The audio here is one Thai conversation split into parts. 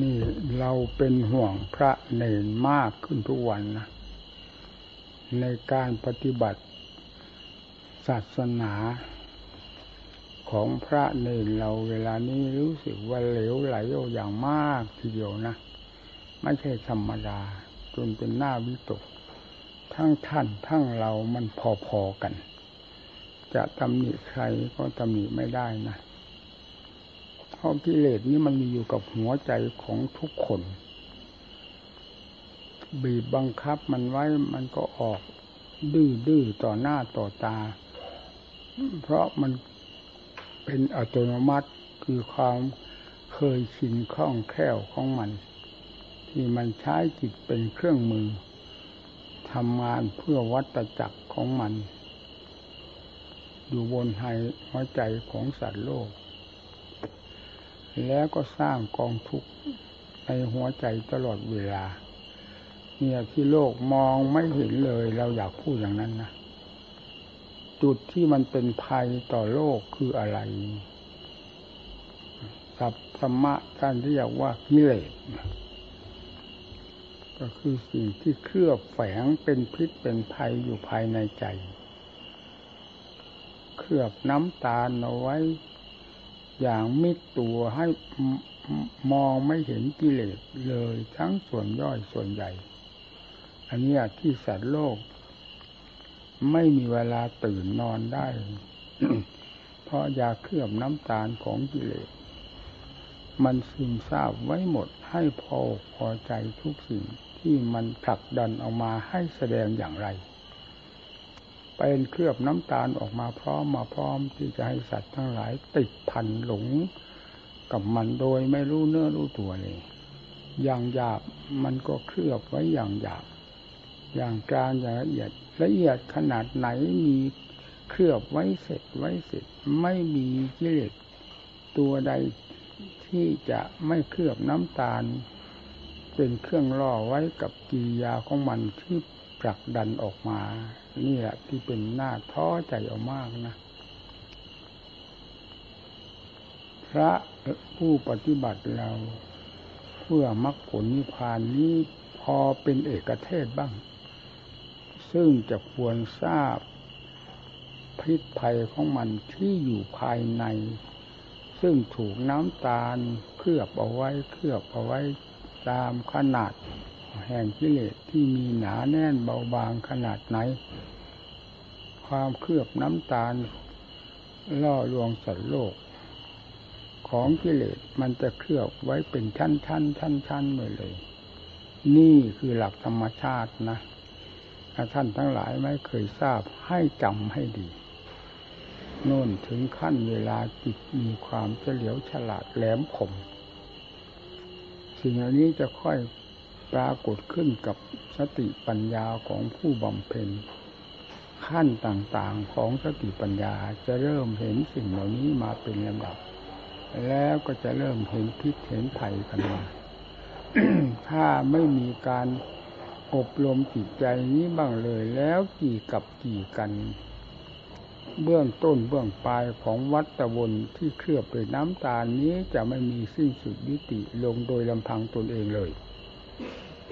นี่เราเป็นห่วงพระเนนมากขึ้นทุกวันนะ ในการปฏิบัติศาสนาของพระเนนเราเวลานี้รู้สึกว่าเหลวไหลอย่างมากทีเดียวนะ ไม่ใช่ธรรมดา จนเป็นหน้าวิตก ทั้งท่านทั้งเรามันพอๆกัน จะตำหนิใครก็ตำหนิไม่ได้นะ เพราะกิเลสนี้มันมีอยู่กับหัวใจของทุกคน บีบบังคับมันไว้มันก็ออกดื้อดื้อต่อหน้าต่อตา เพราะมันเป็นอัตโนมัติคือความเคยชินคล่องแคล่วของมัน ที่มันใช้จิตเป็นเครื่องมือทำงานเพื่อวัตจักรของมัน อยู่บนหัวใจของสัตว์โลก แล้วก็สร้างกองทุกข์ในหัวใจตลอดเวลา เนี่ยที่โลกมองไม่เห็นเลย เราอยากพูดอย่างนั้นนะจุดที่มันเป็นภัยต่อโลกคืออะไรสัพธรรมะท่านเรียกว่ากิเลสก็คือสิ่งที่เคลือบแฝงเป็นพิษเป็นภัยอยู่ภายในใจ เคลือบน้ำตาลเอาไว้ อย่างมิดตัวให้มองไม่เห็นกิเลสเลยทั้งส่วนย่อยส่วนใหญ่ อันนี้ที่สัตว์โลก ไม่มีเวลาตื่นนอนได้ เพราะยาเคลือบน้ำตาลของกิเลส มันซึมซาบไว้หมดให้พอพอใจทุกสิ่งที่มันผลักดันออกมาให้แสดงอย่างไร เป็นเคลือบน้ำตาลออกมาพร้อมมาพร้อมที่จะให้สัตว์ทั้งหลายติดพันหลงกับมันโดยไม่รู้เนื้อรู้ตัวเลย อย่างหยาบมันก็เคลือบไว้อย่างหยาบ อย่างกลางอย่างละเอียดละเอียดขนาดไหนมีเคลือบไว้เสร็จไว้เสร็จไม่มีกิเลสตัวใดที่จะไม่เคลือบน้ำตาล เป็นเครื่องล่อไว้กับกิริยาของมันที่ ผลักดันออกมา นี่แหละที่เป็นหน้าท้อใจเอามากนะ พระผู้ปฏิบัติเรา เพื่อมรรคผลนิพพานนี้พอเป็นเอกเทศบ้าง ซึ่งจะควรทราบพิษภัยของมันที่อยู่ภายใน ซึ่งถูกน้ำตาลเคลือบเอาไว้เคลือบเอาไว้ตามขนาด แห่งกิเลสที่มีหนาแน่นเบาบางขนาดไหน ความเคลือบน้ำตาล ล่อลวงสัตว์โลก ของกิเลสมันจะเคลือบไว้เป็นชั้นชั้นชั้นชั้นเลยเลย นี่คือหลักธรรมชาตินะท่านทั้งหลายไม่เคยทราบให้จำให้ดีโน่นถึงขั้นเวลาจิตมีความเฉลียวฉลาดแหลมคมสิ่งเหล่านี้จะค่อย ปรากฏขึ้นกับสติปัญญาของผู้บำเพ็ญขั้นต่างๆของสติปัญญาจะเริ่มเห็นสิ่งเหล่านี้มาเป็นลำดับ แล้วก็จะเริ่มเห็นพิษเห็นภัยกันมา ถ้าไม่มีการอบรมจิตใจนี้บ้างเลยแล้วกี่กับกี่กัน เบื้องต้นเบื้องปลายของวัฏวนที่เคลือบด้วยน้ำตาลนี้จะไม่มีสิ้นสุดยุติลงโดยลำพังตนเองเลย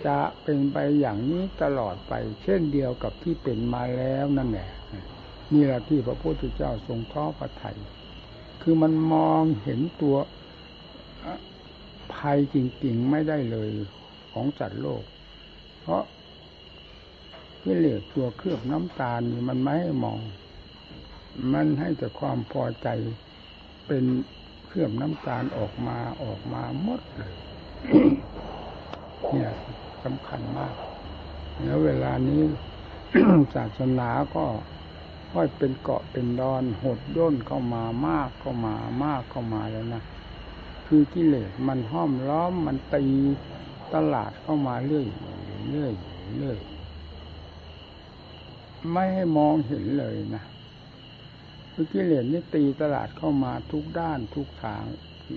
จะเป็นไปอย่างนี้ตลอดไป เช่นเดียวกับที่เป็นมาแล้วนั่นแหละนี่แหละที่พระพุทธเจ้าทรงท้อพระไทย คือมันมองเห็นตัวภัยจริง ๆ ไม่ได้เลยของจัดโลก เพราะกิเลสตัวเคลือบน้ำตาลนี่มันไม่ให้มอง มันให้แต่ความพอใจเป็นเคลือบน้ำตาลออกมาออกมาหมดเลย เนี่ยสำคัญมาก แล้วเวลานี้ศาสนาก็ค่อยเป็นเกาะเป็นดอนหดย่นเข้ามามากเข้ามามากเข้ามาแล้วนะคือกิเลสมันห้อมล้อมมันตีตลาดเข้ามาเรื่อยเรื่อยเรื่อยไม่ให้มองเห็นเลยนะคือกิเลสนี่ตีตลาดเข้ามาทุกด้านทุกทาง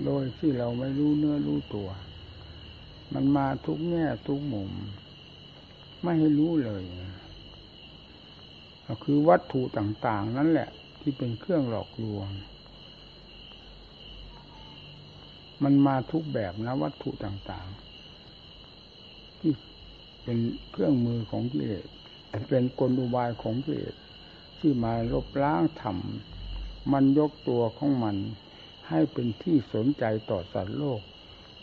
โดยที่เราไม่รู้เนื้อรู้ตัว มันมาทุกแง่ทุกมุม ไม่ให้รู้เลยก็คือวัตถุต่าง ๆ นั่นแหละ ที่เป็นเครื่องหลอกลวง มันมาทุกแบบนะ วัตถุต่าง ๆ ที่เป็นเครื่องมือของกิเลสเป็นกลอุบายของกิเลสที่มาลบล้างธรรมมันยกตัวของมันให้เป็นที่สนใจต่อสัตว์โลก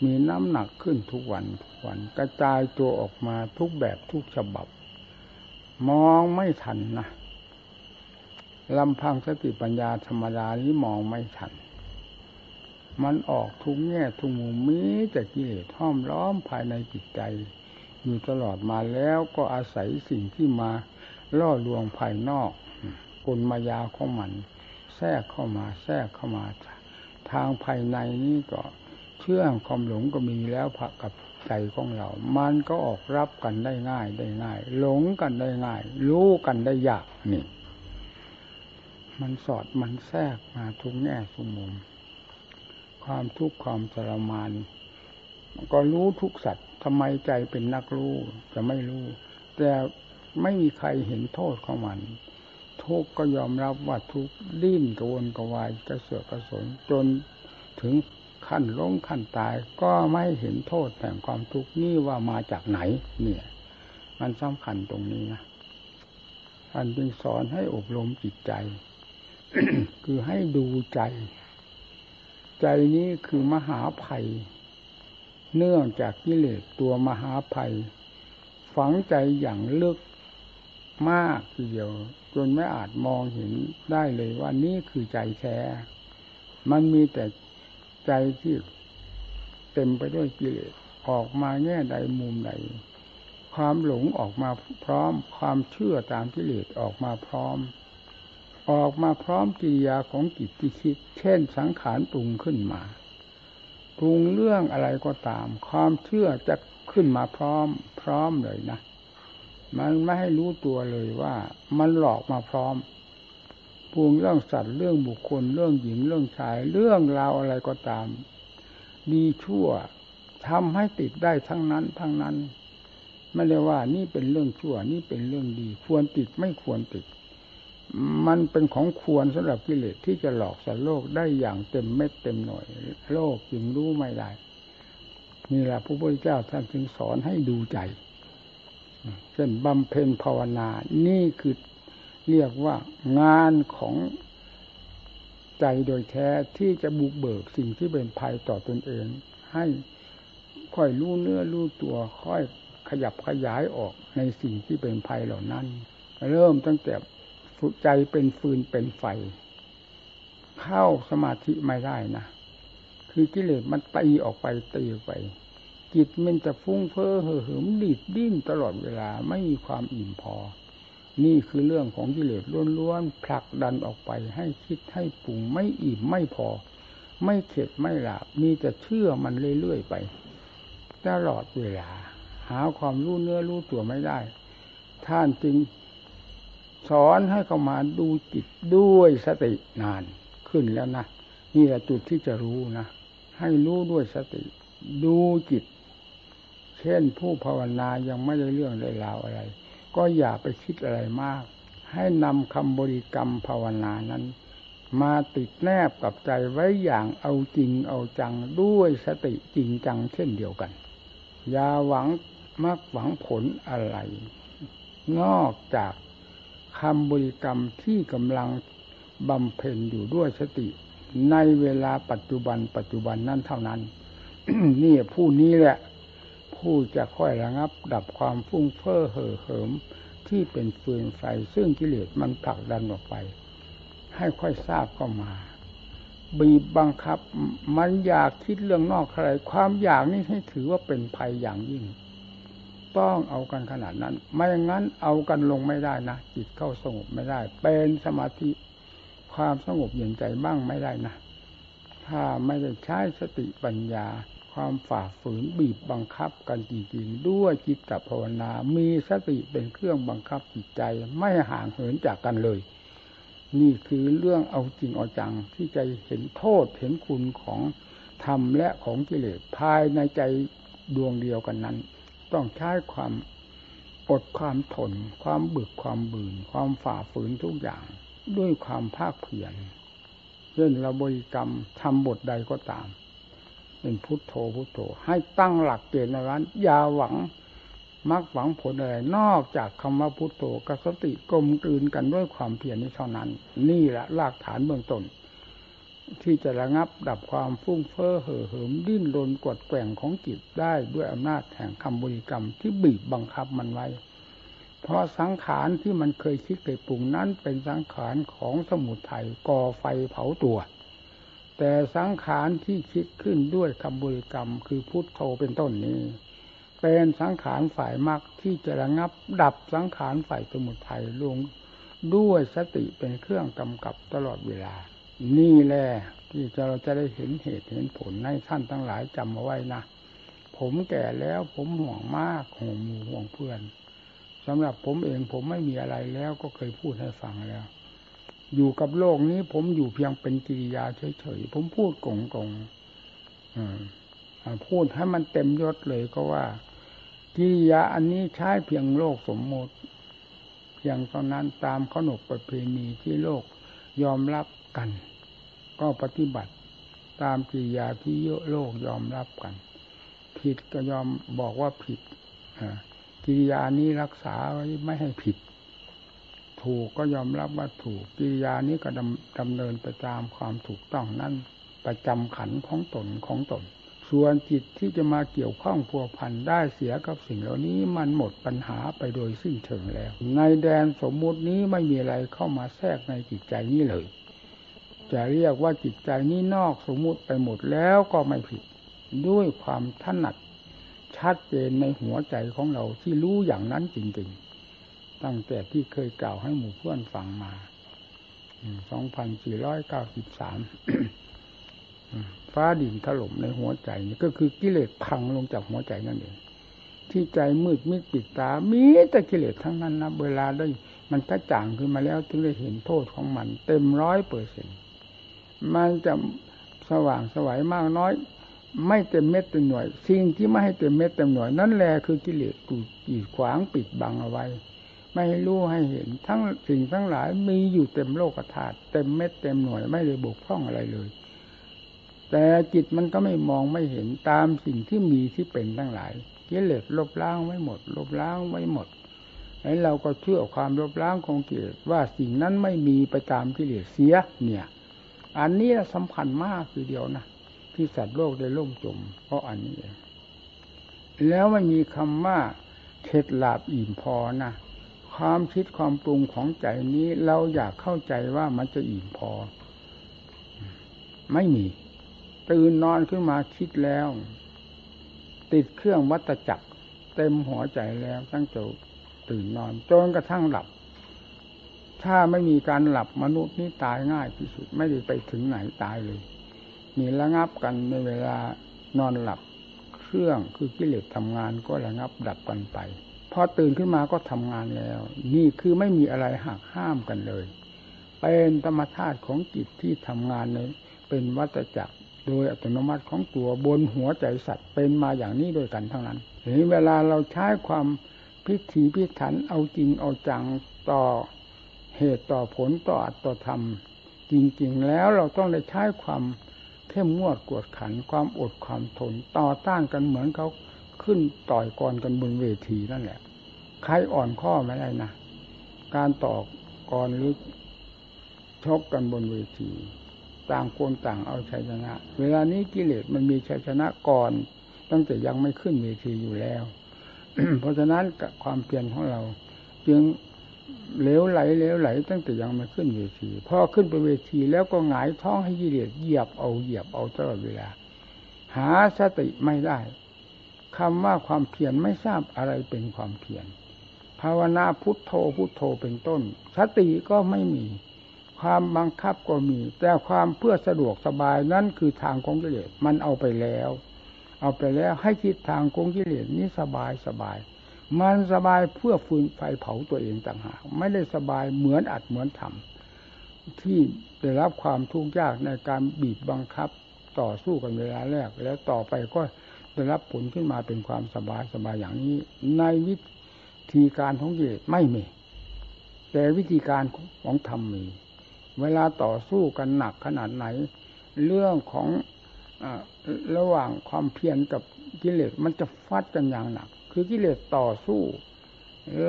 มีน้ำหนักขึ้นทุกวันทุกวันกระจายตัวออกมาทุกแบบทุกฉบับ มองไม่ทันนะลำพังสติปัญญาธรรมดานี้มองไม่ทัน มันออกทุกแง่ทุกมุมมีแต่กิเลสห้อมล้อมภายในจิตใจ อยู่ตลอดมาแล้วก็อาศัยสิ่งที่มาล่อลวงภายนอกกลมายาของมัน แทรกเข้ามาแทรกเข้ามา ทางภายในนี้ก็ เชื่อความหลงก็มีแล้วผักกับใจของเรา มันก็ออกรับกันได้ง่ายได้ง่าย หลงกันได้ง่าย รู้กันได้ยากนี่ มันสอดมันแทรกมาทุกแง่ทุกมุม ความทุกข์ความทรมานก็รู้ทุกสัตว์ทำไมใจเป็นนักรู้จะไม่รู้ แต่ไม่มีใครเห็นโทษของมัน ทุกก็ยอมรับว่าทุกดิ้นกระวนกระวายกระเสือกกระสนจนถึง ขั้นล้มขั้นตาย ก็ไม่เห็นโทษแห่งความทุกข์นี่ว่ามาจากไหน เนี่ย มันสำคัญตรงนี้นะท่านจึงสอนให้อบรมจิตใจ คือให้ดูใจ ใจนี้คือมหาภัย เนื่องจากกิเลสตัวมหาภัย ฝังใจอย่างลึกมากทีเดียว จนไม่อาจมองเห็นได้เลยว่านี่คือใจแท้มันมีแต่ ใจที่เต็มไปด้วยกิเลสออกมาแง่ใดมุมใดความหลงออกมาพร้อม ความเชื่อตามกิเลสออกมาพร้อม ออกมาพร้อมกิริยาของจิตที่คิด เช่นสังขารปรุงขึ้นมาปรุงเรื่องอะไรก็ตาม ความเชื่อจะขึ้นมาพร้อม พร้อมเลยนะ มันไม่ให้รู้ตัวเลยว่า มันหลอกมาพร้อม ปรุงเรื่องสัตว์เรื่องบุคคล เรื่องหญิงเรื่องชาย เรื่องราวอะไรก็ตาม ดีชั่วทำให้ติดได้ทั้งนั้น ทั้งนั้นไม่ได้ว่านี่เป็นเรื่องชั่ว นี่เป็นเรื่องดี ควรติดไม่ควรติด มันเป็นของควรสำหรับกิเลสที่จะหลอกสัตว์โลกได้อย่างเต็มเม็ดเต็มหน่วย โลกจึงรู้ไม่ได้นี่แหละพระพุทธเจ้าท่านจึงสอนให้ดูใจเช่นบำเพ็ญภาวนา นี่คือ เรียกว่างานของใจโดยแท้ที่จะบุกเบิกสิ่งที่เป็นภัยต่อตนเอง ให้ค่อยรู้เนื้อรู้ตัวค่อยขยับขยายออกในสิ่งที่เป็นภัยเหล่านั้น เริ่มตั้งแต่ใจเป็นฟืนเป็นไฟ เข้าสมาธิไม่ได้นะ คือกิเลสมันตีออกไปตีออกไป จิตมันจะฟุ้งเฟ้อเห่อเหิมดิดดิ้นตลอดเวลาไม่มีความอิ่มพอ นี่คือเรื่องของกิเลสล้วนๆผลักดันออกไปให้คิดให้ปรุงไม่อิ่มไม่พอ ไม่เข็ดไม่หลับมีแต่เชื่อมันเรื่อยๆไป ตลอดเวลา หาความรู้เนื้อรู้ตัวไม่ได้ ท่านจึงสอนให้เขามาดูจิตด้วยสตินานขึ้นแล้วนะนี่แหละจุดที่จะรู้นะให้รู้ด้วยสติ ดูจิต เช่นผู้ภาวนายังไม่ได้เรื่องได้ราวอะไร ก็อย่าไปคิดอะไรมาก ให้นำคำบริกรรมภาวนานั้น มาติดแนบกับใจไว้อย่างเอาจริงเอาจังด้วยสติจริงจังเช่นเดียวกัน อย่าหวังมักหวังผลอะไร นอกจากคำบริกรรมที่กำลังบำเพ็ญอยู่ด้วยสติ ในเวลาปัจจุบันปัจจุบันนั้นเท่านั้น นี่ผู้นี้แหละ ผู้จะค่อยระงับ ดับความฟุ้งเฟ้อเห่อเหิมที่เป็นฟืนไฟ ซึ่งกิเลสมันผลักดันออกไป ให้ค่อยทราบเข้ามา บีบบังคับ มันอยากคิดเรื่องนอกใคร ความอยากนี่ให้ถือว่าเป็นภัยอย่างยิ่ง ต้องเอากันขนาดนั้น ไม่อย่างนั้นเอากันลงไม่ได้นะจิตเข้าสงบไม่ได้ เป็นสมาธิความสงบเย็นใจบ้างไม่ได้นะถ้าไม่ได้ใช้สติปัญญา ความฝ่าฝืนบีบบังคับกันจริงๆ ด้วยจิตภาวนา มีสติเป็นเครื่องบังคับจิตใจไม่ห่างเหินจากกันเลย นี่คือเรื่องเอาจริงเอาจังที่ใจเห็นโทษเห็นคุณของธรรมและของกิเลสภายในใจดวงเดียวกันนั้น ต้องใช้ความอดความทนความบึกความบืน ความฝ่าฝืนทุกอย่าง ด้วยความภาคเพียรเช่นเราบริกรรมทำบทใดก็ตาม เป็นพุทโธพุทโธ ให้ตั้งหลักเกณฑ์ในวันอย่าหวังมักหวังผลอะไร นอกจากคำว่าพุทโธกับสติกลมกลืนกันด้วยความเพียรนี้เท่านั้น นี่แหละรากฐานเบื้องต้นที่จะระงับดับความฟุ้งเฟ้อเห่อเหิมดิ้นรนกดแกว่งของจิตได้ด้วยอำนาจแห่งคำบริกรรมที่บีบบังคับมันไว้ เพราะสังขารที่มันเคยคิดเคยปรุงนั้นเป็นสังขารของสมุทัยก่อไฟเผาตัว แต่สังขารที่คิดขึ้นด้วยคำบริกรรม คือพุทโธเป็นต้นนี้ เป็นสังขารฝ่ายมรรคที่จะระงับดับสังขารฝ่ายสมุทัยลงด้วยสติเป็นเครื่องกำกับตลอดเวลา นี่แหละที่เราจะได้เห็นเหตุเห็นผลให้ท่านทั้งหลายจำเอาไว้นะ ผมแก่แล้วผมห่วงมากห่วงหมู่ห่วงเพื่อนสำหรับผมเองผมไม่มีอะไรแล้วก็เคยพูดให้ฟังแล้ว อยู่กับโลกนี้ ผมอยู่เพียงเป็นกิริยาเฉยๆผมพูดกงกงพูดให้มันเต็มยศเลยก็ว่า กิริยาอันนี้ใช้เพียงโลกสมมติ เพียงเท่านั้นตามขนบประเพณีที่โลกยอมรับกัน ก็ปฏิบัติตามกิริยาที่โลกยอมรับกัน ผิดก็ยอมบอกว่าผิดกิริยานี้รักษาไว้ไม่ให้ผิด ถูกก็ยอมรับว่าถูกกิริยานี้ก็ดำดำเนินไปตามความถูกต้องนั่นประจำขันของตนของตน ส่วนจิตที่จะมาเกี่ยวข้องพัวพันได้เสียกับสิ่งเหล่านี้มันหมดปัญหาไปโดยสิ้นเชิงแล้ว ในแดนสมมุตินี้ไม่มีอะไรเข้ามาแทรกในจิตใจนี้เลย จะเรียกว่าจิตใจนี้นอกสมมุติไปหมดแล้วก็ไม่ผิด ด้วยความถนัดชัดเจนในหัวใจของเราที่รู้อย่างนั้นจริง ๆ ตั้งแต่ที่เคยกล่าวให้หมู่เพื่อนฟังมาสองพันสี่ร้อยเก้าสิบสามฟ้าดินถล่มในหัวใจนี่ก็คือกิเลสพังลงจากหัวใจนั่นเอง ที่ใจมืดมิดปิดตา มีแต่กิเลสทั้งนั้นนะเวลาได้มันกระจ่างขึ้นมาแล้วถึงได้เห็นโทษของมัน เต็มร้อยเปอร์เซ็นต์มันจะสว่างสวัยมากน้อย ไม่เต็มเม็ดเต็มหน่วย สิ่งที่ไม่ให้เต็มเม็ดเต็มหน่วย นั่นแหละคือกิเลสกูกีดขวางปิดบังเอาไว้ ไม่ให้รู้ให้เห็น ทั้งสิ่งทั้งหลายมีอยู่เต็มโลกธาตุเต็มเม็ดเต็มหน่วยไม่เลยบกพร่องอะไรเลย แต่จิตมันก็ไม่มองไม่เห็นตามสิ่งที่มีที่เป็นทั้งหลายกิเลสลบล้างไว้หมด ลบล้างไว้หมดไอ้เราก็เชื่อความลบล้างของกิเลสว่าสิ่งนั้นไม่มีไปตามกิเลสเสีย เนี่ย อันนี้สำคัญมากคือเดียวนะที่สัตว์โลกได้ล่มจม เพราะอันนี้เองแล้วไม่มีคำว่าเข็ดหลาบอิ่มพอนะ ความคิดความปรุงของใจนี้เราอยากเข้าใจว่ามันจะอิ่มพอ ไม่มี ตื่นนอนขึ้นมาคิดแล้ว ติดเครื่องวัตจักร เต็มหัวใจแล้วตั้งแต่ตื่นนอนจนกระทั่งหลับ ถ้าไม่มีการหลับมนุษย์นี่ตายง่ายที่สุด ไม่ได้ไปถึงไหนตายเลย มีระงับกันในเวลานอนหลับ เครื่องคือกิเลสทำงานก็ระงับดับกันไป อตื่นขึ้นมาก็ทำงานแล้ว นี่คือไม่มีอะไรหักห้ามกันเลย เป็นธรรมชาติของจิตที่ทำงานในเป็นวัตจักรโดยอัตโนมัติของตัวบนหัวใจสัตว์เป็นมาอย่างนี้ด้วยกันทั้งนั้นทีนี้เวลาเราใช้ความพิถีพิถันเอาจริงเอาจังต่อเหตุต่อผลต่ออัตต่อธรรม จริง ๆ แล้วเราต้องได้ใช้ความเข้มงวดกวดขันความอดความทน ต่อต้านกันเหมือนเขาขึ้นต่อยกรกันบนเวทีนั่นแหละ ใครอ่อนข้อไม่ได้นะการต่อกรหรือชกกันบนเวที ต่างคนต่างเอาชัยชนะ เวลานี้กิเลสมันมีชัยชนะก่อน ตั้งแต่ยังไม่ขึ้นเวทีอยู่แล้ว เพราะฉะนั้นความเพียรของเรา จึงเลวไหลเลวไหล ตั้งแต่ยังไม่ขึ้นเวทีพอขึ้นไปเวทีแล้วก็หงายท้องให้ยีเดียดเหยียบเอาเหยียบเอาตลอดเวลา หาสติไม่ได้คำว่าความเพียรไม่ทราบอะไรเป็นความเพียร ภาวนาพุทโธพุทโธเป็นต้น สติก็ไม่มี ความบังคับก็มี แต่ความเพื่อสะดวกสบายนั่นคือทางของกิเลสมันเอาไปแล้ว เอาไปแล้วให้คิดทางของกิเลสนี้สบายสบาย มันสบายเพื่อฟืนไฟเผาตัวเองต่างหากไม่ได้สบายเหมือนอัดเหมือนทำที่ได้รับความทุกข์ยากในการบีบบังคับต่อสู้กันเวลาแรก แล้วต่อไปก็ได้รับผลขึ้นมาเป็นความสบายสบายอย่างนี้ ในวิ ธีการของเยตไม่มี แต่วิธีการของธรรมมี เวลาต่อสู้กันหนักขนาดไหน เรื่องของระหว่างความเพียรกับกิเลสมันจะฟัดกันอย่างหนัก คือกิเลสต่อสู้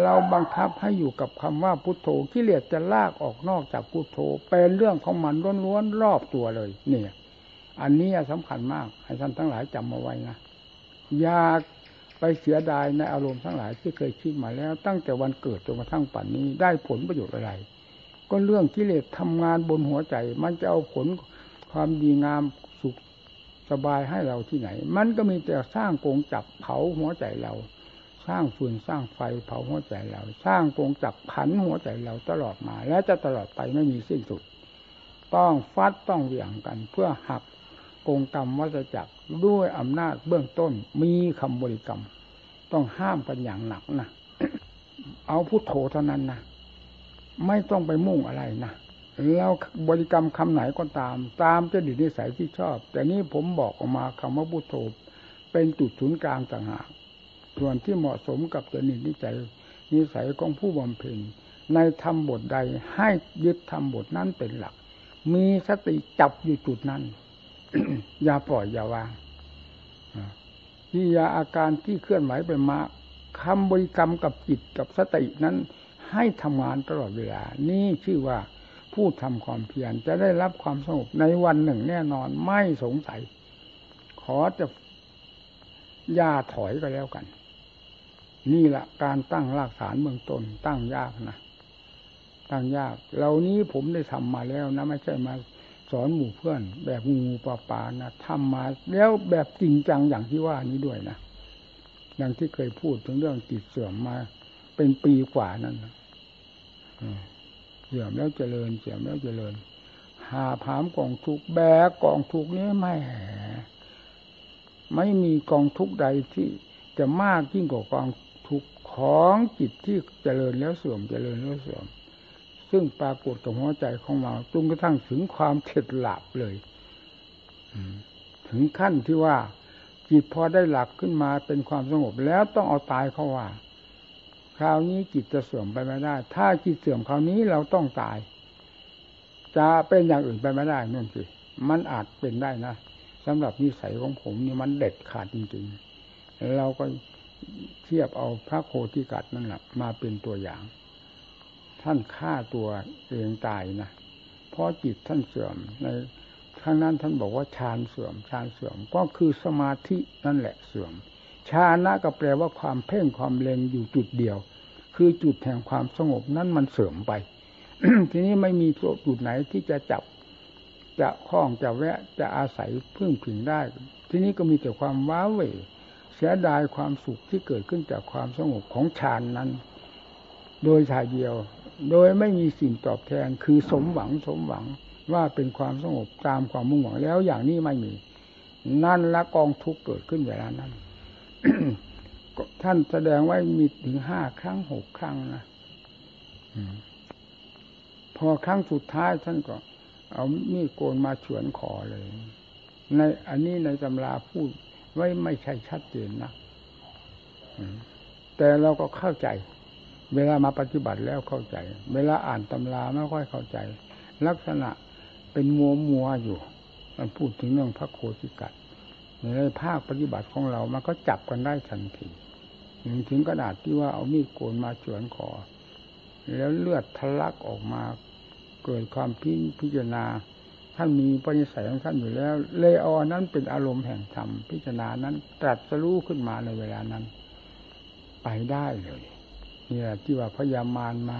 เราบังคับให้อยู่กับคำว่าพุทโธกิเลสจะลากออกนอกจากพุทโธเป็นเรื่องของมันล้วนๆรอบตัวเลย เนี่ย อันนี้สำคัญมากให้ท่านทั้งหลายจำมาไว้นะอยา ไปเสียดายในอารมณ์ทั้งหลายที่เคยคิดมาแล้ว ตั้งแต่วันเกิดจนกระทั่งปัจจุบันนี้ได้ผลประโยชน์อะไร ก็เรื่องกิเลสทำงานบนหัวใจ มันจะเอาผลความดีงามสุขสบายให้เราที่ไหน มันก็มีแต่สร้างกงจักเผาหัวใจเรา สร้างฟืนสร้างไฟเผาหัวใจเรา สร้างกงจักผันหัวใจเราตลอดมา และจะตลอดไปไม่มีสิ้นสุด ต้องฟัดต้องเหวี่ยงกันเพื่อหัก กงกรรมวัฏจักรด้วยอำนาจเบื้องต้นมีคำบริกรรม ต้องห้ามกันอย่างหนักนะเอาพุโทโธเท่านั้นนะไม่ต้องไปมุ่งอะไรนะแล้วบริกรรมคำไหนก็ตาม ตามจะดินิสัยที่ชอบ แต่นี้ผมบอกออกมาคำว่าพุโทโธเป็นจุดศูนย์กลางต่างหากส่วนที่เหมาะสมกับจริตนิสัยนิสัยของผู้บำเพ็ญในธรรมบทใดให้ยึดธรรมบทนั้นเป็นหลัก มีสติจับอยู่จุดนั้น อย่าปล่อยอย่าวางที่ยาอาการที่เคลื่อนไหวไปมาคำบริกรรมกับจิตกับสตินั้น ให้ทำงานตลอดเวลา นี่ชื่อว่าผู้ทำความเพียรจะได้รับความสงบในวันหนึ่งแน่นอนไม่สงสัย ขอจะย่าถอยก็แล้วกัน นี่แหละการตั้งรากฐานเบื้องต้นตั้งยากนะตั้งยาก เหล่านี้ผมได้ทำมาแล้วนะไม่ใช่มา สอนหมู่เพื่อน แบบงูปลาปานะทำมาแล้วแบบจริงจังอย่างที่ว่านี้ด้วยนะอย่างที่เคยพูดถึงเรื่องจิตเสื่อมมา เป็นปีกว่านั้นเสื่อมแล้วเจริญเสื่อมแล้วเจริญ หาผามกองทุกแบกกองทุกนี้ไม่แหไม่มีกองทุกใดที่จะมากยิ่งกว่ากองทุกของจิตที่เจริญแล้วเสื่อมเจริญแล้วเสื่อม ซึ่งปรากฏกับหัวใจของเราจนกระทั่งถึงความเฉดหลับเลยถึงขั้นที่ว่าจิตพอได้หลักขึ้นมาเป็นความสงบแล้วต้องเอาตายเขาว่า คราวนี้จิตจะเสื่อมไปไม่ได้ ถ้าจิตเสื่อมคราวนี้เราต้องตาย จะเป็นอย่างอื่นไปไม่ได้นั่นสิมันอาจเป็นได้นะสำหรับนิสัยของผมนี่มันเด็ดขาดจริงๆเราก็เทียบเอาพระโคติกัดนั่นแหละมาเป็นตัวอย่าง ท่านฆ่าตัวเองตายนะเพราะจิตท่านเสื่อมในครั้งนั้นท่านบอกว่าฌานเสื่อมฌานเสื่อมก็คือสมาธินั่นแหละเสื่อมฌานะก็แปลว่าความเพ่งความเล็งอยู่จุดเดียว คือจุดแห่งความสงบนั้นมันเสื่อมไป ทีนี้ไม่มีจุดไหนที่จะจับ จะคล้องจะแวะจะอาศัยพึ่งพิงได้ ทีนี้ก็มีแต่ความว้าเหวเสียดายความสุขที่เกิดขึ้นจากความสงบของฌานนั้น โดยชายเดียว โดยไม่มีสิ่งตอบแทนคือสมหวังสมหวังว่าเป็นความสงบตามความมุ่งหวังแล้วอย่างนี้ไม่มี นั่นละกองทุกเกิดขึ้นเวลานั้นท่านแสดงไว้มีถึงห้าครั้งหกครั้งนะพอครั้งสุดท้ายท่านก็ เอามีดโกนมาเฉือนคอเลย ในอันนี้ในตำราพูดไว้ไม่ใช่ชัดเจนนะแต่เราก็เข้าใจ เวลามาปฏิบัติแล้วเข้าใจ เวลาอ่านตำราไม่ค่อยเข้าใจ ลักษณะเป็นมัวมัวอยู่ มันพูดถึงเรื่องพระโคสิกัดในภาคปฏิบัติของเรามันก็จับกันได้ทันทีถึงกระดาษที่ว่าเอามีดโกนมาเฉือนคอแล้วเลือดทะลักออกมาเกิดความพิพจารณาท่านมีปณิสัยของท่านอยู่แล้ว เลยออนั้นเป็นอารมณ์แห่งธรรมพิจารณานั้นตรัสรู้ขึ้นมาในเวลานั้น ไปได้เลย เนี่ยที่ว่าพยามารมา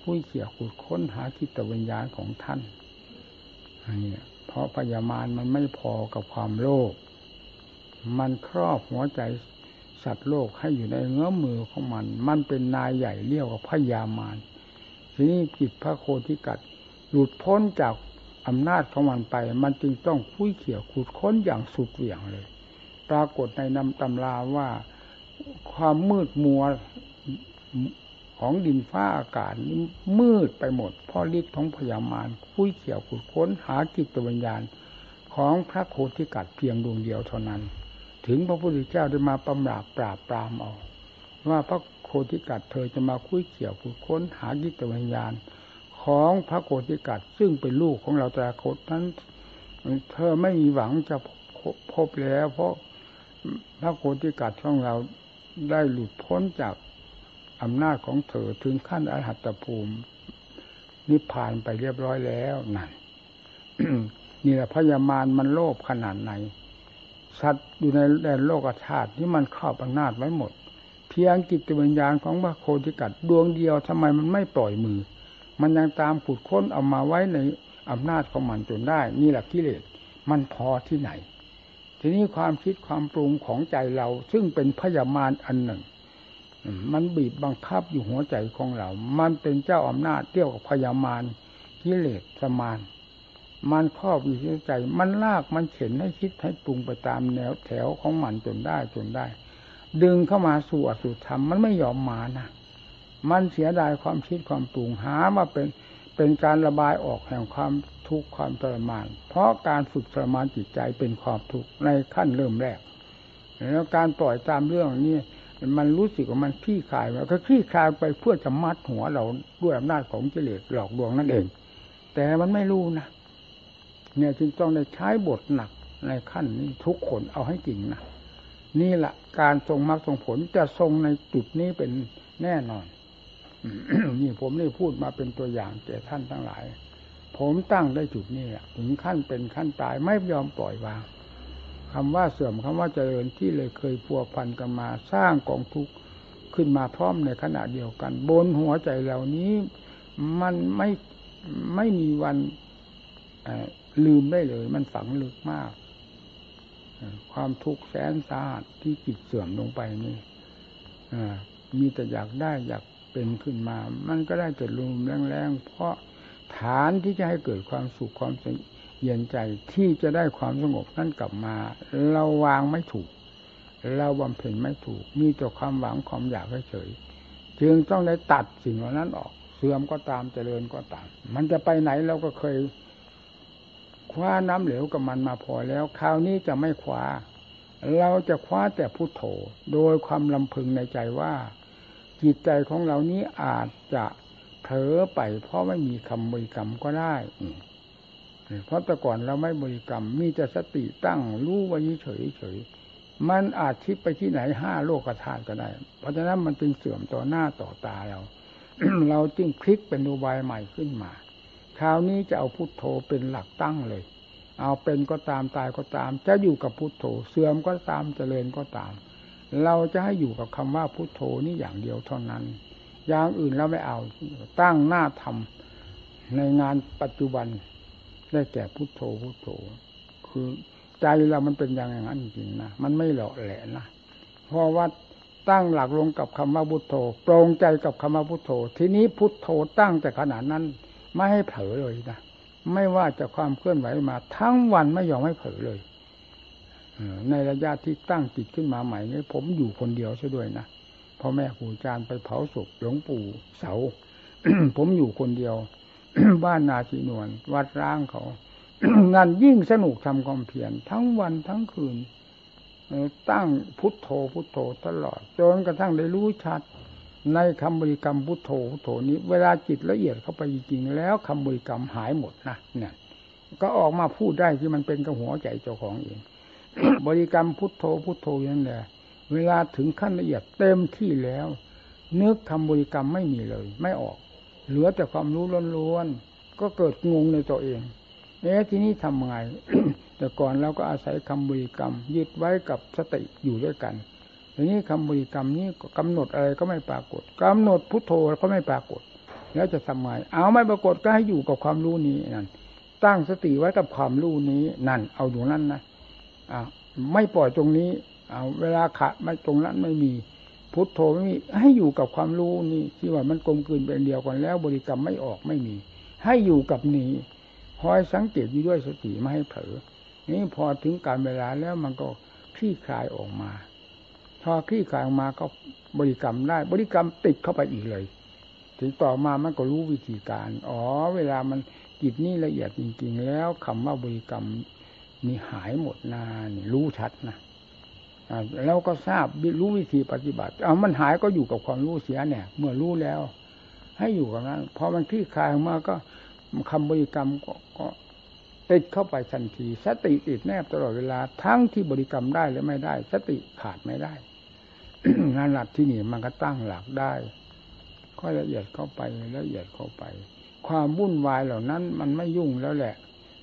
ผู้เขี่ยขุดค้นหาคิตวิญญาณของท่านนี่เพราะพยามารมันไม่พอกับความโลภมันครอบหัวใจสัตว์โลกให้อยู่ในเงื้อมือของมัน มันเป็นนายใหญ่เรียกว่าพยามารทีนี้จิตพระโคติกัดหลุดพ้นจากอำนาจของมันไป มันจึงต้องคุยเขี่ยขุดค้นอย่างสุดเหวี่ยงเลย ปรากฏในนำตำราว่าความมืดมัว ของดินฟ้าอากาศนี้มืดไปหมดพราะฤทธิ์ของพยามารคุยเขี่ยวขุดค้นหาจิตวิญญาณ ของพระโคติกัดเพียงดวงเดียวเท่านั้น ถึงพระพุทธเจ้าได้มาปำราบปราบปรามเอาว่าพระโคติกัดเธอจะมาคุยเขี่ยวขุดค้นหาจิตวิญญาณ ของพระโคติกัดซึ่งเป็นลูกของเราแต่โคตนั้นเธอไม่มีหวังจะพบแล้ว เพราะพระโคติกัดของเราได้หลุดพ้นจาก อำนาจของเธอถึงขั้นอรหัตภูมินิพพานไปเรียบร้อยแล้วนั่นนี่แหละพยามารมันโลภขนาดไหนสัตว์อยู่ในแดนโลกธาตุที่มันครอบอำนาจไว้หมด เพียงกิจวิญญาณของพระโคติกัดดวงเดียวทำไมมันไม่ปล่อยมือ มันยังตามขุดค้นเอามาไว้ในอำนาจของมันจนได้ นี่แหละกิเลสมันพอที่ไหน ทีนี้ความคิดความปรุงของใจเรา ซึ่งเป็นพยามารอันหนึ่ง มันบีบบังคับอยู่หัวใจของเรา มันเป็นเจ้าอำนาจเที่ยวกับพยามารกิเลสสมาน มันครอบอยู่ที่ใจ มันลากมันเข็นให้คิดให้ปรุงไปตามแนวแถวของมันจนได้จนได้ ดึงเข้ามาสู่อสุธรรม มันไม่ยอมมานะ มันเสียดายความคิดความปรุงหามาเป็นเป็นการระบายออกแห่งความทุกข์ความทรมาน เพราะการฝึกทรมานจิตใจเป็นความทุกข์ในขั้นเริ่มแรก แล้วการปล่อยตามเรื่องนี้ มันรู้สึกว่ามันขี้คายมันก็ขี้คายไปเพื่อจะมัดหัวเราด้วยอำนาจของกิเลสหลอกลวงนั่นเอง แต่มันไม่รู้นะเนี่ยจึงต้องได้ใช้บทหนักในขั้นนี้ทุกคนเอาให้จริงนะนี่แหละการทรงมรรคทรงผลจะทรงในจุดนี้เป็นแน่นอนนี่ผมได้พูดมาเป็นตัวอย่างแก่ท่านทั้งหลาย ผมตั้งได้จุดนี้ถึงขั้นเป็นขั้นตายไม่ยอมปล่อยวาง คำว่าเสื่อมคำว่าเจริญที่เลยเคยพัวพันกันมาสร้างกองทุกข์ขึ้นมาพร้อมในขณะเดียวกัน บนหัวใจเหล่านี้ มันไม่ไม่มีวันลืมได้เลย มันฝังลึกมาก ความทุกข์แสนสาหัสที่จิตเสื่อมลงไปนี่มีแต่อยากได้อยากเป็นขึ้นมา มันก็ได้แต่ลุมแรงๆ เพราะฐานที่จะให้เกิดความสุขความ เย็นใจที่จะได้ความสงบนั่นกลับมา เราวางไม่ถูก เราบำเพ็ญไม่ถูก มีแต่ความหวังความอยากเฉยจึงต้องได้ตัดสิ่งเหล่านั้นออก เสื่อมก็ตามเจริญก็ตาม มันจะไปไหนเราก็เคย คว้าน้ำเหลวกับมันมาพอแล้ว คราวนี้จะไม่คว้า เราจะคว้าแต่พุโทโธโดยความลำพึงในใจว่าจิตใจของเรานี้อาจจะเผลอไปเพราะไม่มีคำบริกรรมก็ได้ เพราะแต่ก่อนเราไม่บริกรรม มีแต่สติตั้งรู้ไว้เฉยเฉยมันอาจคิดไปที่ไหนห้าโลกธาตุก็ได้ เพราะฉะนั้นมันจึงเสื่อมต่อหน้าต่อตาเรา เราจึงคลิกเป็นอุบายใหม่ขึ้นมา คราวนี้จะเอาพุทโธเป็นหลักตั้งเลย เอาเป็นก็ตามตายก็ตาม จะอยู่กับพุทโธ เสื่อมก็ตามเจริญก็ตาม เราจะให้อยู่กับคำว่าพุทโธนี่อย่างเดียวเท่านั้น อย่างอื่นเราไม่เอาตั้งหน้าทำในงานปัจจุบัน ได้แก่พุทโธพุทโธ คือใจเรามันเป็นอย่างนั้นจริงนะมันไม่หล่อแหละนะเพราะว่าตั้งหลักลงกับคำว่าพุทโธโปร่งใจกับคำว่าพุทโธ ทีนี้พุทโธตั้งแต่ขนาดนั้น ไม่ให้เผลอเลยนะไม่ว่าจะความเคลื่อนไหวมา ทั้งวันไม่ยอมให้เผลอเลยในระยะที่ตั้งจิตขึ้นมาใหม่นี้ผมอยู่คนเดียวซะด้วยนะพ่อแม่ครูอาจารย์ไปเผาศพหลวงปู่เสา ผมอยู่คนเดียว บ้านนาชีนวลวัดร้างเขางานยิ่งสนุกทำความเพียรทั้งวันทั้งคืนตั้งพุทโธพุทโธตลอดจนกระทั่งได้รู้ชัด ในคำบริกรรมพุทโธพุทโธนี้ เวลาจิตละเอียดเข้าไปจริงแล้วคำบริกรรมหายหมดนะเนี่ยก็ออกมาพูดได้ที่มันเป็นกับหัวใจเจ้าของเอง บริกรรมพุทโธพุทโธนั่นแหละเวลาถึงขั้นละเอียดเต็มที่แล้ว เนึกคำบริกรรมไม่มีเลย ไม่ออก เหลือแต่ความรู้ล้วนๆก็เกิดงงในตัวเองเอ๊ะที่นี้ทำไง แต่ก่อนเราก็อาศัยคำบริกรรม ยึดไว้กับสติอยู่ด้วยกันทีนี้คำบริกรรมนี้กำหนดอะไรก็ไม่ปรากฏกำหนดพุทโธก็ไม่ปรากฏ แล้วจะทำไงเอาไม่ปรากฏก็ให้อยู่กับความรู้นี้นั่นตั้งสติไว้กับความรู้นี้นั่น เอาอยู่นั่นนะอ่าไม่ปล่อยตรงนี้เอาเวลาขะไม่ตรงนั้นไม่มี พุทโธไม่มีให้อยู่กับความรู้นี้ที่ว่ามันกลมกลืนเป็นเดียวกันแล้ว บริกรรมไม่ออกไม่มี ให้อยู่กับนี้คอยสังเกตอยู่ด้วยสติไม่ให้เผลอนี่พอถึงการเวลาแล้วมันก็คลี่คลายออกมาพอคลี่คลายออกมาก็บริกรรมได้ บริกรรมติดเข้าไปอีกเลย ถึงต่อมามันก็รู้วิธีการ อ๋อ เวลามันจิตนี่ละเอียดจริง ๆ แล้วคำว่าบริกรรมนี่หายหมดนานี่รู้ชัดนะ แล้วก็ทราบรู้วิธีปฏิบัติ เอามันหายก็อยู่กับความรู้เสียเนี่ย เมื่อรู้แล้ว ให้อยู่กับนั้นพอมันคลี่คลายมาก็คำบริกรรมก็ก็ติดเข้าไปทันที สติติดแนบตลอดเวลาทั้งที่บริกรรมได้หรือไม่ได้ สติขาดไม่ได้นั่นหลักที่นี่มันก็ตั้งหลักได้ค่อยละเอียดเข้าไปละเอียดเข้าไป ความวุ่นวายเหล่านั้น มันไม่ยุ่งแล้วแหละ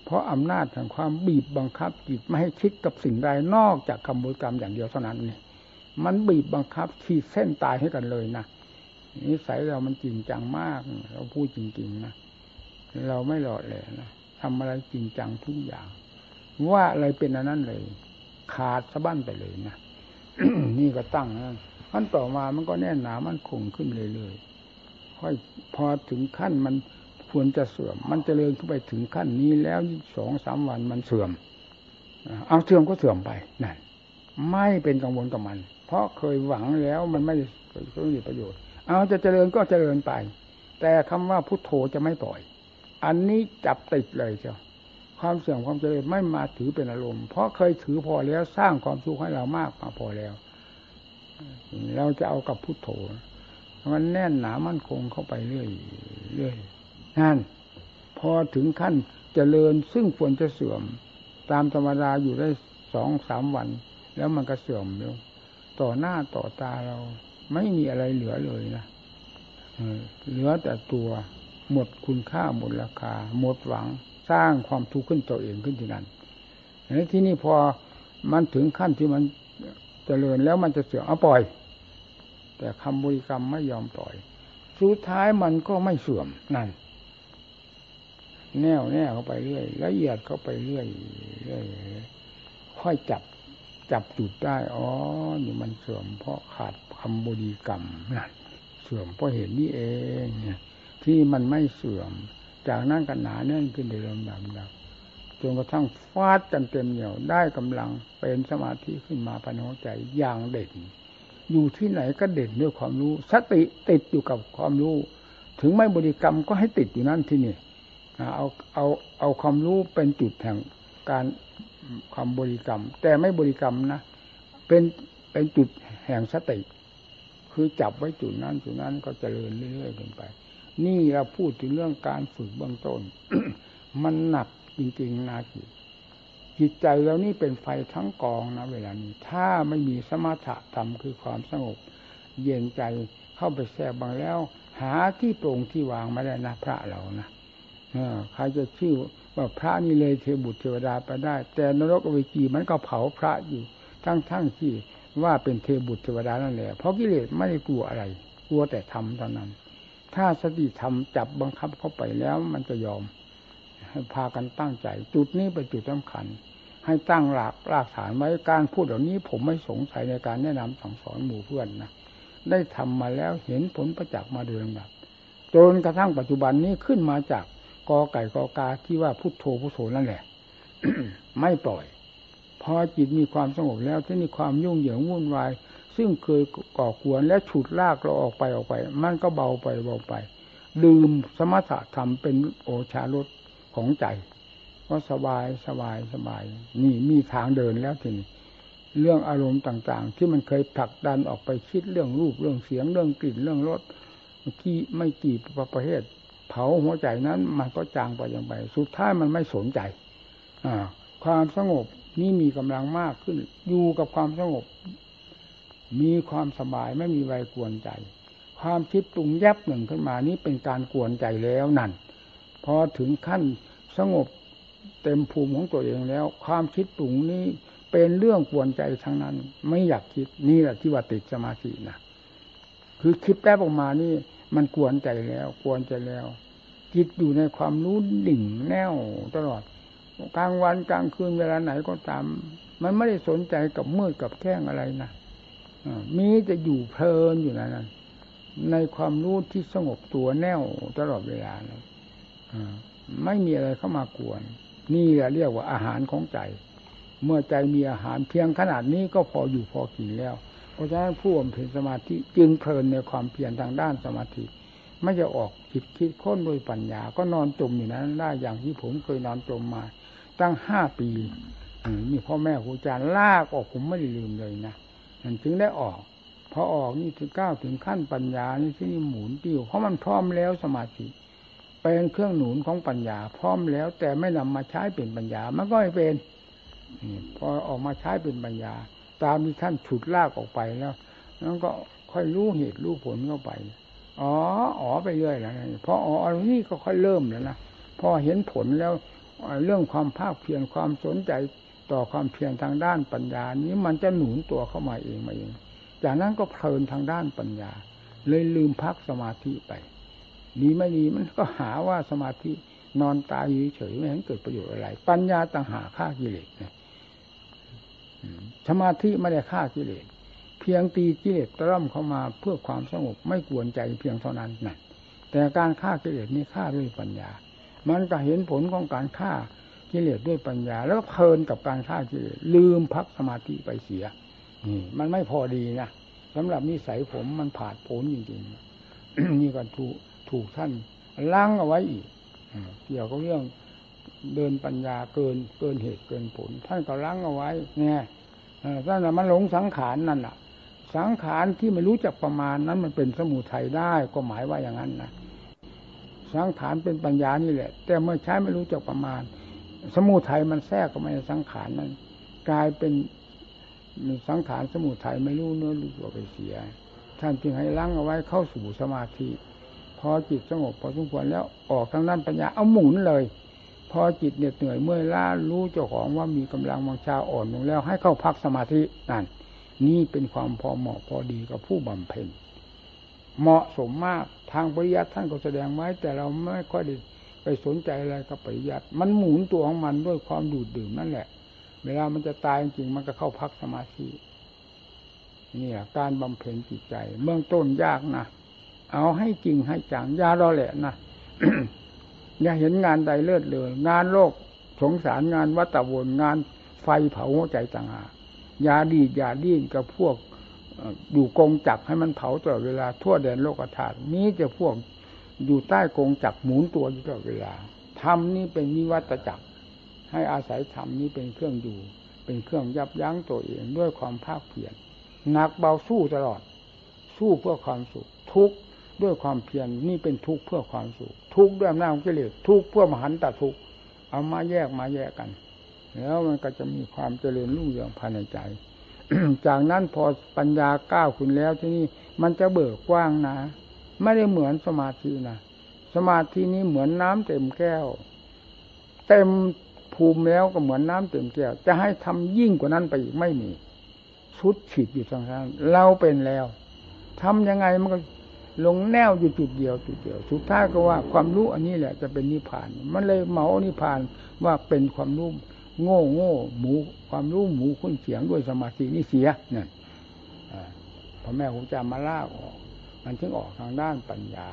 เพราะอำนาจแห่งความบีบบังคับจิตไม่ให้คิดกับสิ่งใดนอกจากคำบริกรรมอย่างเดียวเท่านั้นนี่มันบีบบังคับขีดเส้นตายให้กันเลยนะนิสัยเรามันจริงจังมากเราพูดจริงๆนะเราไม่หลอดเลยนะทำอะไรจริงจังทุกอย่าง ว่าอะไรเป็นอันนั้นเลย ขาดสะบั้นไปเลยนะนี่ก็ตั้งนะขั้นต่อมามันก็แน่นหนามันคงขึ้นเรื่อยๆค่อยพอถึงขั้นมัน ควรจะเสื่อม มันจเจริญขึ้นไปถึงขั้นนี้แล้วสองสามวันมันเสื่อม เอาเสื่อมก็เสื่อมไปนั่นไม่เป็นกังวลกับมัน เพราะเคยหวังแล้วมันไม่เกิดประโยชน์ เอาจะเจริญก็เจริญไป แต่คำว่าพุทโธจะไม่ปล่อย อันนี้จับติดเลยเจ้าความเสื่อมความเจริญไม่มาถือเป็นอารมณ์ เพราะเคยถือพอแล้วสร้างความสุขให้เรามากมาพอแล้วเราจะเอากับพุทโธมันแน่นหนามั่นคงเข้าไปเรื่อยเรื่อย นั่นพอถึงขั้นเจริญซึ่งควรจะเสื่อม ตามธรรมดาอยู่ได้สองสามวัน แล้วมันก็เสื่อมล้วต่อหน้าต่อตาเรา ไม่มีอะไรเหลือเลยนะเหลือแต่ตัวหมดคุณค่าหมดราคา หมดหวังสร้างความทุกข์ขึ้นตัวเองขึ้นที่นั่นที่นี่พอมันถึงขั้นที่มันเจริญแล้วมันจะเสื่อมเอาปล่อย แต่คำบริกรรมไม่ยอมปล่อย สุดท้ายมันก็ไม่เสื่อมนั่น แน่วแน่เข้าไปเรื่อยละเอียดเข้าไปเรื่อยเรื่อยค่อยจับจับจุดได้ อ๋อ นี่มันเสื่อมเพราะขาดคำบริกรรมนั่นเสื่อมเพราะเห็นนี่เองเนี่ยที่มันไม่เสื่อม จากนั้นกันหนาแน่นขึ้นในลำดับดับจนกระทั่งฟาดกันเต็มเหนี่ยวได้กำลังเป็นสมาธิขึ้นมาภายในหัวใจอย่างเด่น อยู่ที่ไหนก็เด่นด้วยความรู้ สติติดอยู่กับความรู้ ถึงไม่บริกรรมก็ให้ติดอยู่นั่นที่นี่ เอาเอาเอาความรู้เป็นจุดแห่งการความบริกรรม แต่ไม่บริกรรมนะเป็นเป็นจุดแห่งสติ คือจับไว้จุดนั้นจุดนั้นก็เจริญเรื่อยๆขึ้นไป นี่เราพูดถึงเรื่องการฝึกเบื้องต้น มันหนักจริงๆนาจิตจิตใจเรานี่เป็นไฟทั้งกองนะเวลานี้ ถ้าไม่มีสมถะธรรมคือความสงบ เย็นใจเข้าไปแทรกบางแล้ว หาที่โปร่งที่วางไม่ได้นะพระเรานะ ใครจะชื่อว่าพระนี่เลยเทบุตรเทวดาไปได้ แต่นรกอเวจีมันก็เผาพระอยู่ ทั้งๆที่ว่าเป็นเทบุตรเทวดานั่นแหละ เพราะกิเลสไม่ได้กลัวอะไร กลัวแต่ทำเท่านั้น ถ้าสติธรรมจับบังคับเข้าไปแล้วมันจะยอม ให้พากันตั้งใจ จุดนี้เป็นจุดสำคัญ ให้ตั้งหลักรากฐานไว้การพูดเหล่านี้ ผมไม่สงสัยในการแนะนำสั่งสอนหมู่เพื่อนนะได้ทำมาแล้วเห็นผลประจักษ์มาเดินแบบจนกระทั่งปัจจุบันนี้ขึ้นมาจาก กอไก่กอกาที่ว่าพุทโธพุทโธนั่นแหละ ไม่ปล่อยพอจิตมีความสงบแล้วที่มีความยุ่งเหยิงวุ่นวาย ซึ่งเคยก่อขวนและฉุดลากเราออกไปออกไป มันก็เบาไปเบาไปดื่มสมถะธรรมเป็นโอชารสของใจก็สบายสบายสบาย นี่มีทางเดินแล้วทีนี้เรื่องอารมณ์ต่าง ๆ ที่มันเคยผลักดันออกไปคิดเรื่องรูปเรื่องเสียงเรื่องกลิ่นเรื่องรสกี่ไม่กี่ประเภท เผาหัวใจนั้น มันก็จางไปอย่างไป สุดท้ายมันไม่สนใจอความสงบนี่มีกำลังมากขึ้น อยู่กับความสงบ มีความสบายไม่มีใบกวนใจ ความคิดปรุงแยบหนึ่งขึ้นมานี้เป็นการกวนใจแล้วนั่นพอถึงขั้นสงบเต็มภูมิของตัวเองแล้ว ความคิดปรุงนี้เป็นเรื่องกวนใจทั้งนั้น ไม่อยากคิดนี่แหละที่ว่าติดสมาธินะคือคิดแป๊บออกมานี่ มันกวนใจแล้วกวนใจแล้ว จิตอยู่ในความรู้ดิ่งแน่วตลอดกลางวันกลางคืนเวลาไหนก็ตาม มันไม่ได้สนใจกับมืดกับแข้งอะไรนะมีจะอยู่เพลินอยู่นั้นในความรู้ที่สงบตัวแน่วตลอดเวลาเลยไม่มีอะไรเข้ามากวน นี่เรียกว่าอาหารของใจ เมื่อใจมีอาหารเพียงขนาดนี้ก็พออยู่พอกินแล้ว ราะฉะนั้นผู้บำเพ็ญสมาธิจึงเพลินในความเพียรทางด้านสมาธิ ไม่จะออกคิดคิดค้นโดยปัญญา ก็นอนจมอยู่นั้นได้อย่างที่ผมเคยนอนจมมา ตั้งห้าปีมีพ่อแม่ครูอาจารย์ลากออกผมไม่ลืมเลยนะมันจึงได้ออกพอออกนี่ถึงก้าวถึงขั้นปัญญานี่ที่นี่หมุนติ้วเพราะมันพร้อมแล้วสมาธิเป็นเครื่องหนุนของปัญญา พร้อมแล้ว แต่ไม่นำมาใช้เป็นปัญญามันก็ไม่เป็นพอออกมาใช้เป็นปัญญา ตามที่ท่านฉุดลากออกไปแล้วแล้วก็ค่อยรู้เหตุรู้ผลเข้าไป อ๋อ อ๋อไปเรื่อยแล้วพออ๋ออันนี้ก็ค่อยเริ่มแล้วนะ พอเห็นผลแล้วเรื่องความภาคเพียรความสนใจต่อความเพียรทางด้านปัญญา นี้มันจะหนุนตัวเข้ามาเองมาเอง จากนั้นก็เพลินทางด้านปัญญา เลยลืมพักสมาธิไปดีไม่ดีมันก็หาว่าสมาธินอนตายเฉยไม่เห็นเกิดประโยชน์อะไร ปัญญาต่างหาฆ่ากิเลสเนี่ย สมาธิไม่ได้ฆ่ากิเลสเพียงตีกิเลสตร่ำเข้ามาเพื่อความสงบไม่กวนใจเพียงเท่านั้นนั่นแต่การฆ่ากิเลสนี่ฆ่าด้วยปัญญา มันก็เห็นผลของการฆ่ากิเลสด้วยปัญญา แล้วเพลินกับการฆ่ากิเลสลืมพักสมาธิไปเสียนี่มันไม่พอดีนะสำหรับนิสัยผมมันผาดผลจริงๆนี่ก็ถูกถูกท่านล้างเอาไว้อีกเกี่ยวกับเรื่อง เดินปัญญาเกินเกินเหตุเกินผล ท่านก็ล้างเอาไว้ เนี่ยท่านมันหลงสังขารนั่นแหะสังขารที่ไม่รู้จักประมาณนั้นมันเป็นสมุทัยได้ก็หมายว่าอย่างนั้นนะสังขารเป็นปัญญานี่แหละ แต่เมื่อใช้ไม่รู้จักประมาณ สมุทัยมันแทรกเข้ามาในสังขารนั้น กลายเป็นสังขารสมุทัยไม่รู้เนื้อรู้ตัวไปเสีย ท่านจึงให้ล้างเอาไว้เข้าสู่สมาธิ พอจิตสงบพอสมควรแล้วออกทางด้านปัญญาเอาหมุนเลย พอจิตเหน็ดเหนื่อยเมื่อยล้ารู้เจ้าของว่ามีกำลังวังชาอ่อนลงแล้ว ให้เข้าพักสมาธินั่นนี่เป็นความพอเหมาะพอดีกับผู้บำเพ็ญเหมาะสมมากทางปริยัติท่านก็แสดงไว้ แต่เราไม่ค่อยได้ไปสนใจอะไรกับปริยัติมันหมุนตัวของมันด้วยความดูดดื่มนั่นแหละ เวลามันจะตายจริงมันก็เข้าพักสมาธินี่การบำเพ็ญจิตใจ เบื้องต้นยากนะเอาให้จริงให้จังยาเราแหละนะ อย่าเห็นงานใดเลิศเลย งานโลกสงสารงานวัตวนงานไฟเผาหัวใจต่างหากยาดียาดิ้นกับพวกอยู่กงจักให้มันเผาตลอดเวลาทั่วแดนโลกธาตุนี้จะพวกอยู่ใต้กงจักหมุนตัวอยู่ตลอดเวลาธรรมนี้เป็นนิวัตจักร ให้อาศัยธรรมนี้เป็นเครื่องอยู่ เป็นเครื่องยับยั้งตัวเองด้วยความภาคเพียรหนักเบาสู้ตลอด สู้เพื่อความสุขทุก ด้วยความเพียรนี่เป็นทุกข์เพื่อความสุขทุกข์ด้วยอำนาจของกิเลสทุกข์เพื่อมหันตทุกข์เอามาแยกมาแยกกัน แล้วมันก็จะมีความเจริญรุ่งเรืองภายในใจ จากนั้นพอปัญญาก้าวขึ้นแล้วที่นี่มันจะเบิกกว้างนะ ไม่ได้เหมือนสมาธินะสมาธินี้เหมือนน้ำเต็มแก้ว เต็มภูมิแล้วก็เหมือนน้ำเต็มแก้ว จะให้ทำยิ่งกว่านั้นไปอีกไม่มีชุดฉีดอยู่ทางนั้นเราเป็นแล้วทำยังไงมันก็ ลงแนวอยู่จุดเดียวจุดเดียว สุดท้ายก็ว่าความรู้อันนี้แหละ จะเป็นนิพพาน มันเลยเหมานิพพานว่าเป็นความรู้โง่โง่หมูความรู้หมูคุ้นเสียงด้วยสมาธินี่เสียเนี่ยพอแม่ครูจามาล่าออก มันถึงออกทางด้านปัญญา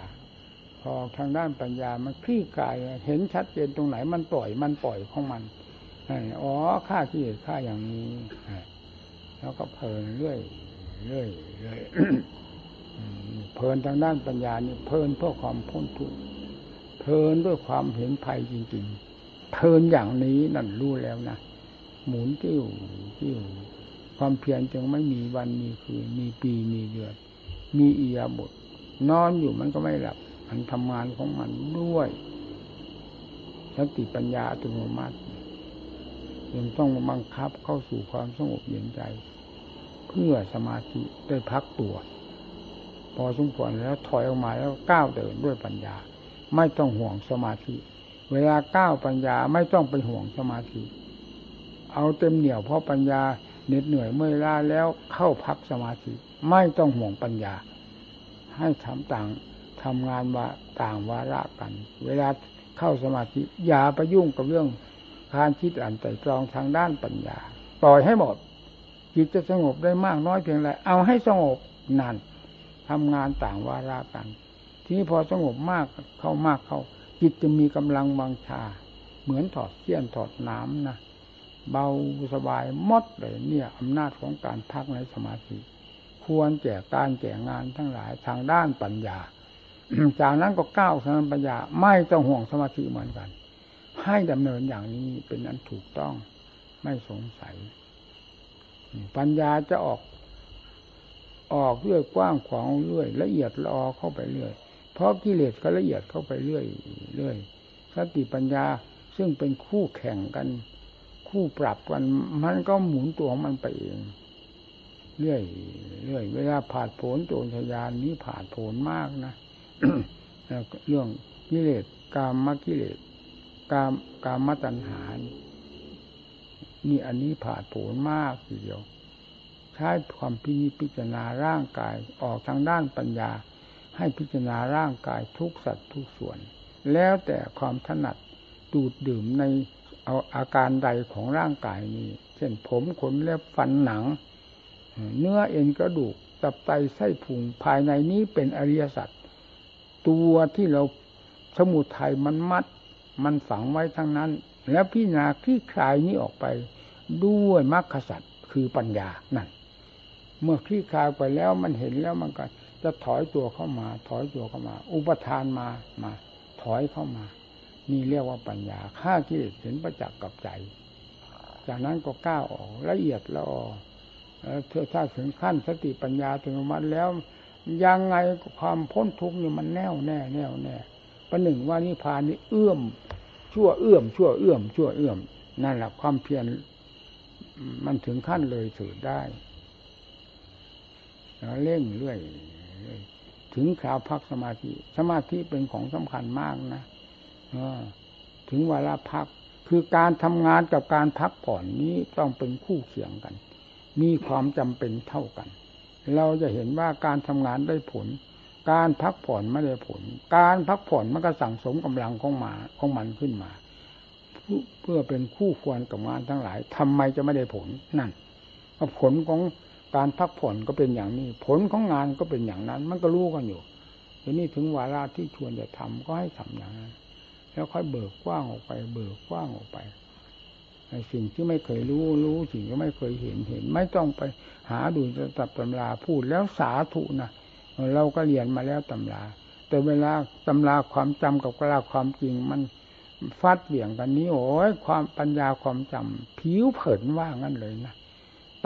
พอทางด้านปัญญามันคลี่คลายเห็นชัดเจนตรงไหนมันปล่อยมันปล่อยของมันอ๋อค่าที่เหตุค่าอย่างนี้แล้วก็เพลินเรื่อยเรื่อยเรื่อย เพลินทางด้านปัญญานี่เพลินเพื่อความพ้นทุกข์เพลินด้วยความเห็นภัยจริง ๆ เพลินอย่างนี้นั่นรู้แล้วนะหมุนติ้วติ้วความเพียรจึงไม่มีวันมีคืนมีปีมีเดือนมีอียาบทนอนอยู่มันก็ไม่หลับ มันทำงานของมันด้วยสติปัญญาอัตโนมัติยังต้องบังคับเข้าสู่ความสงบเย็นใจ เพื่อสมาธิได้พักตัว พอสมควรแล้วถอยออกมาแล้วก้าวเดินด้วยปัญญา ไม่ต้องห่วงสมาธิ เวลาก้าวปัญญาไม่ต้องไปห่วงสมาธิ เอาเต็มเหนี่ยวเพราะปัญญาเหน็ดเหนื่อยเมื่อยล้าแล้วเข้าพักสมาธิ ไม่ต้องห่วงปัญญา ให้ทำต่างทำงานว่าต่างวาระกัน เวลาเข้าสมาธิอย่าไปยุ่งกับเรื่องการคิดอ่านใจตรองทางด้านปัญญา ปล่อยให้หมดจิตจะสงบได้มากน้อยเพียงไรเอาให้สงบนั่น ทำงานต่างวาระกัน ทีนี้พอสงบมากเข้ามากเข้า จิตจะมีกำลังวังชา เหมือนถอดเสี้ยนถอดน้ำนะเบาสบายมดเลยเนี่ยอำนาจของการพักในสมาธิ ควรแก่การแก่งานทั้งหลายทางด้านปัญญา จากนั้นก็ก้าวทางปัญญา ไม่ต้องห่วงสมาธิเหมือนกัน ให้ดำเนินอย่างนี้เป็นนั้นถูกต้องไม่สงสัย ปัญญาจะออก ออกเรื่อยกว้างขวางเรื่อยละเอียดละออเข้าไปเรื่อย เพราะกิเลสก็ละเอียดเข้าไปเรื่อยเรื่อยสติปัญญาซึ่งเป็นคู่แข่งกัน คู่ปรับกัน มันก็หมุนตัวของมันไปเองเรื่อยเรื่อยเวลาผ่านผลโจรชยานนี้ผ่านผลมากนะเรื่องกิเลสกามมกิเลสกามกามตัณหานี่อันนี้ผ่านผลมากทีเดียว ใช้ความพินิจพิจารณาร่างกายออกทางด้านปัญญา ให้พิจารณาร่างกายทุกสัตว์ทุกส่วน แล้วแต่ความถนัดดูดดื่มในเอาอาการใดของร่างกายนี้ เช่นผมขนเล็บฟันหนัง เนื้อเอ็นกระดูกตับไตไส้พุงภายในนี้เป็นอริยสัจตัวที่เราสมุทัยมันมัด มันฝังไว้ทั้งนั้น แล้วพิจารณาคลี่คลายนี้ออกไปด้วยมรรคสัจคือปัญญานั่น เมื่อคลี่คลายไปแล้วมันเห็นแล้วมันก็จะถอยตัวเข้ามา ถอยตัวเข้ามา อุปทานมามา ถอยเข้ามา นี่เรียกว่าปัญญาฆ่ากิเลสเห็นประจักษ์กับใจ จากนั้นก็ก้าวออกละเอียดละออเธอถ้าถึงขั้นสติปัญญาถึงมันแล้ว ยังไงความพ้นทุกข์นี่มันแน่วแน่แน่วแน่ประหนึ่งว่านิพพานนี่เอื้อม ชั่วเอื้อม ชั่วเอื้อมชั่วเอื้อมนั่นแหละความเพียรมันถึงขั้นเลยถือได้ เร่งเรื่อยถึงข่าวพักสมาธิ สมาธิเป็นของสำคัญมากนะถึงเวลาพัก คือการทำงานกับการพักผ่อนนี้ต้องเป็นคู่เคียงกัน มีความจำเป็นเท่ากัน เราจะเห็นว่าการทำงานได้ผล การพักผ่อนไม่ได้ผล การพักผ่อนมันก็สั่งสมกำลังของมาของมันขึ้นมา เพื่อเป็นคู่ควรกับงานทั้งหลายทำไมจะไม่ได้ผลนั่นผลของ การพักผ่อนก็เป็นอย่างนี้ ผลของงานก็เป็นอย่างนั้น มันก็รู้กันอยู่ทีนี้ถึงวาระที่ชวนจะทำก็ให้ทำอย่างนั้น แล้วค่อยเบิกกว้างออกไป เบิกกว้างออกไปสิ่งที่ไม่เคยรู้รู้สิ่งที่ไม่เคยเห็นเห็น ไม่ต้องไปหาดูตับตำราพูดแล้วสาธุนะเราก็เรียนมาแล้วตำรา แต่เวลาตำราความจำกับกราความจริงมันฟัดเบี่ยงกันนี้โอ้ยความปัญญาความจำผิวเผินว่างั้นเลยนะ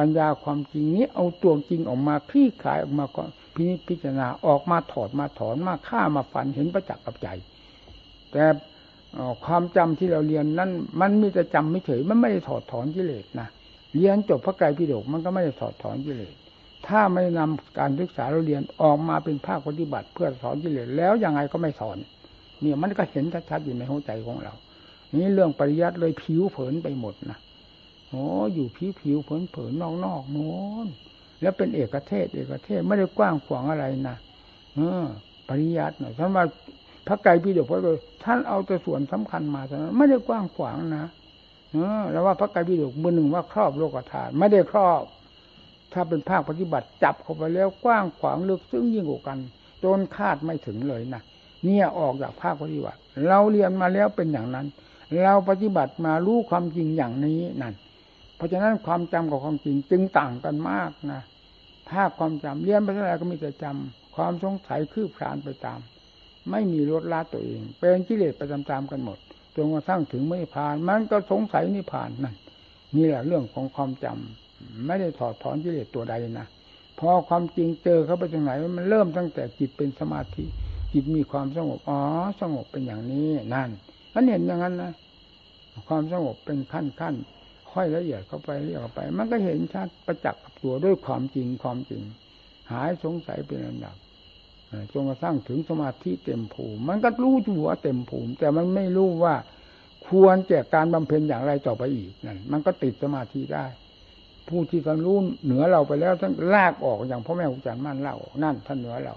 ปัญญาความจริงนี้เอาตัวจริงออกมาคลี่คลายออกมาก็พิพิจารณาออกมาถอดมาถอนมาฆ่ามาฝันเห็นประจักษ์กับใจ แต่ความจำที่เราเรียนนั้นมันมีแต่จำไม่เฉยมันไม่ได้ถอดถอนกิเลสนะเรียนจบพระไตรปิฎกมันก็ไม่ได้ถอดถอนกิเลสถ้าไม่นำการศึกษาเราเรียนออกมาเป็นภาคปฏิบัติ เพื่อสอนกิเลสแล้วยังไงก็ไม่สอนเนี่ยมันก็เห็นชัดๆอยู่ในหัวใจของเรา นี่เรื่องปริยัติเลยผิวเผินไปหมดนะ โอ้อยู่ผิวผิวเผินเผินนอกนอกโน้นแล้วเป็นเอกเทศ เอกเทศไม่ได้กว้างขวางอะไรนะเออ ปริยัติหน่อยท่านว่าพระไก่พิดกพระเลยท่านเอาแต่ส่วนสำคัญมาเท่นั้นไม่ได้กว้างขวางนะเออ แล้วว่าพระไก่พิดกมือหนึ่งว่าครอบโลกธาตุไม่ได้ครอบ ถ้าเป็นภาคปฏิบัติจับเข้าไปแล้วกว้างขวางลึกซึ้งยิ่งกว่ากันจนคาดไม่ถึงเลยนะเนี่ยออกจากภาคปฏิบัติ เราเรียนมาแล้วเป็นอย่างนั้น เราปฏิบัติมารู้ความจริงอย่างนี้นั่น เพราะฉะนั้นความจำกับความจริงจึงต่างกันมากนะภาคความจำเรียนไปเท่าไรก็มีแต่จำความสงสัยคืบคลานไปตาม ไม่มีลดละตัวเอง เป็นกิเลสไปตามๆกันหมดจนกระทั่งถึงไม่ผ่าน มันก็สงสัยนิพานนั่นนี่แหละเรื่องของความจำไม่ได้ถอดถอนกิเลสตัวใดนะพอความจริงเจอเขาไปตรงไหนมันเริ่มตั้งแต่จิตเป็นสมาธิจิตมีความสงบอ๋อสงบเป็นอย่างนี้นั่นมันเห็นอย่างนั้นนะความสงบเป็นขั้นขั้น ค่อยละเอียดเข้าไปเรียกเขาไป มันก็เห็นชัดประจักษ์กับตัวด้วยความจริงความจริง หายสงสัยเป็นอันดับจนกระทั่งถึงสมาธิเต็มภูมิ มันก็รู้อยู่ว่าเต็มภูมิ แต่มันไม่รู้ว่าควรแจกการบำเพ็ญอย่างไรต่อไปอีกนั่นมันก็ติดสมาธิได้ ผู้ที่ท่านรู้เหนือเราไปแล้วท่านลากออกอย่างพ่อแม่ครูอาจารย์มั่นเล่านั่นท่านเหนือเรา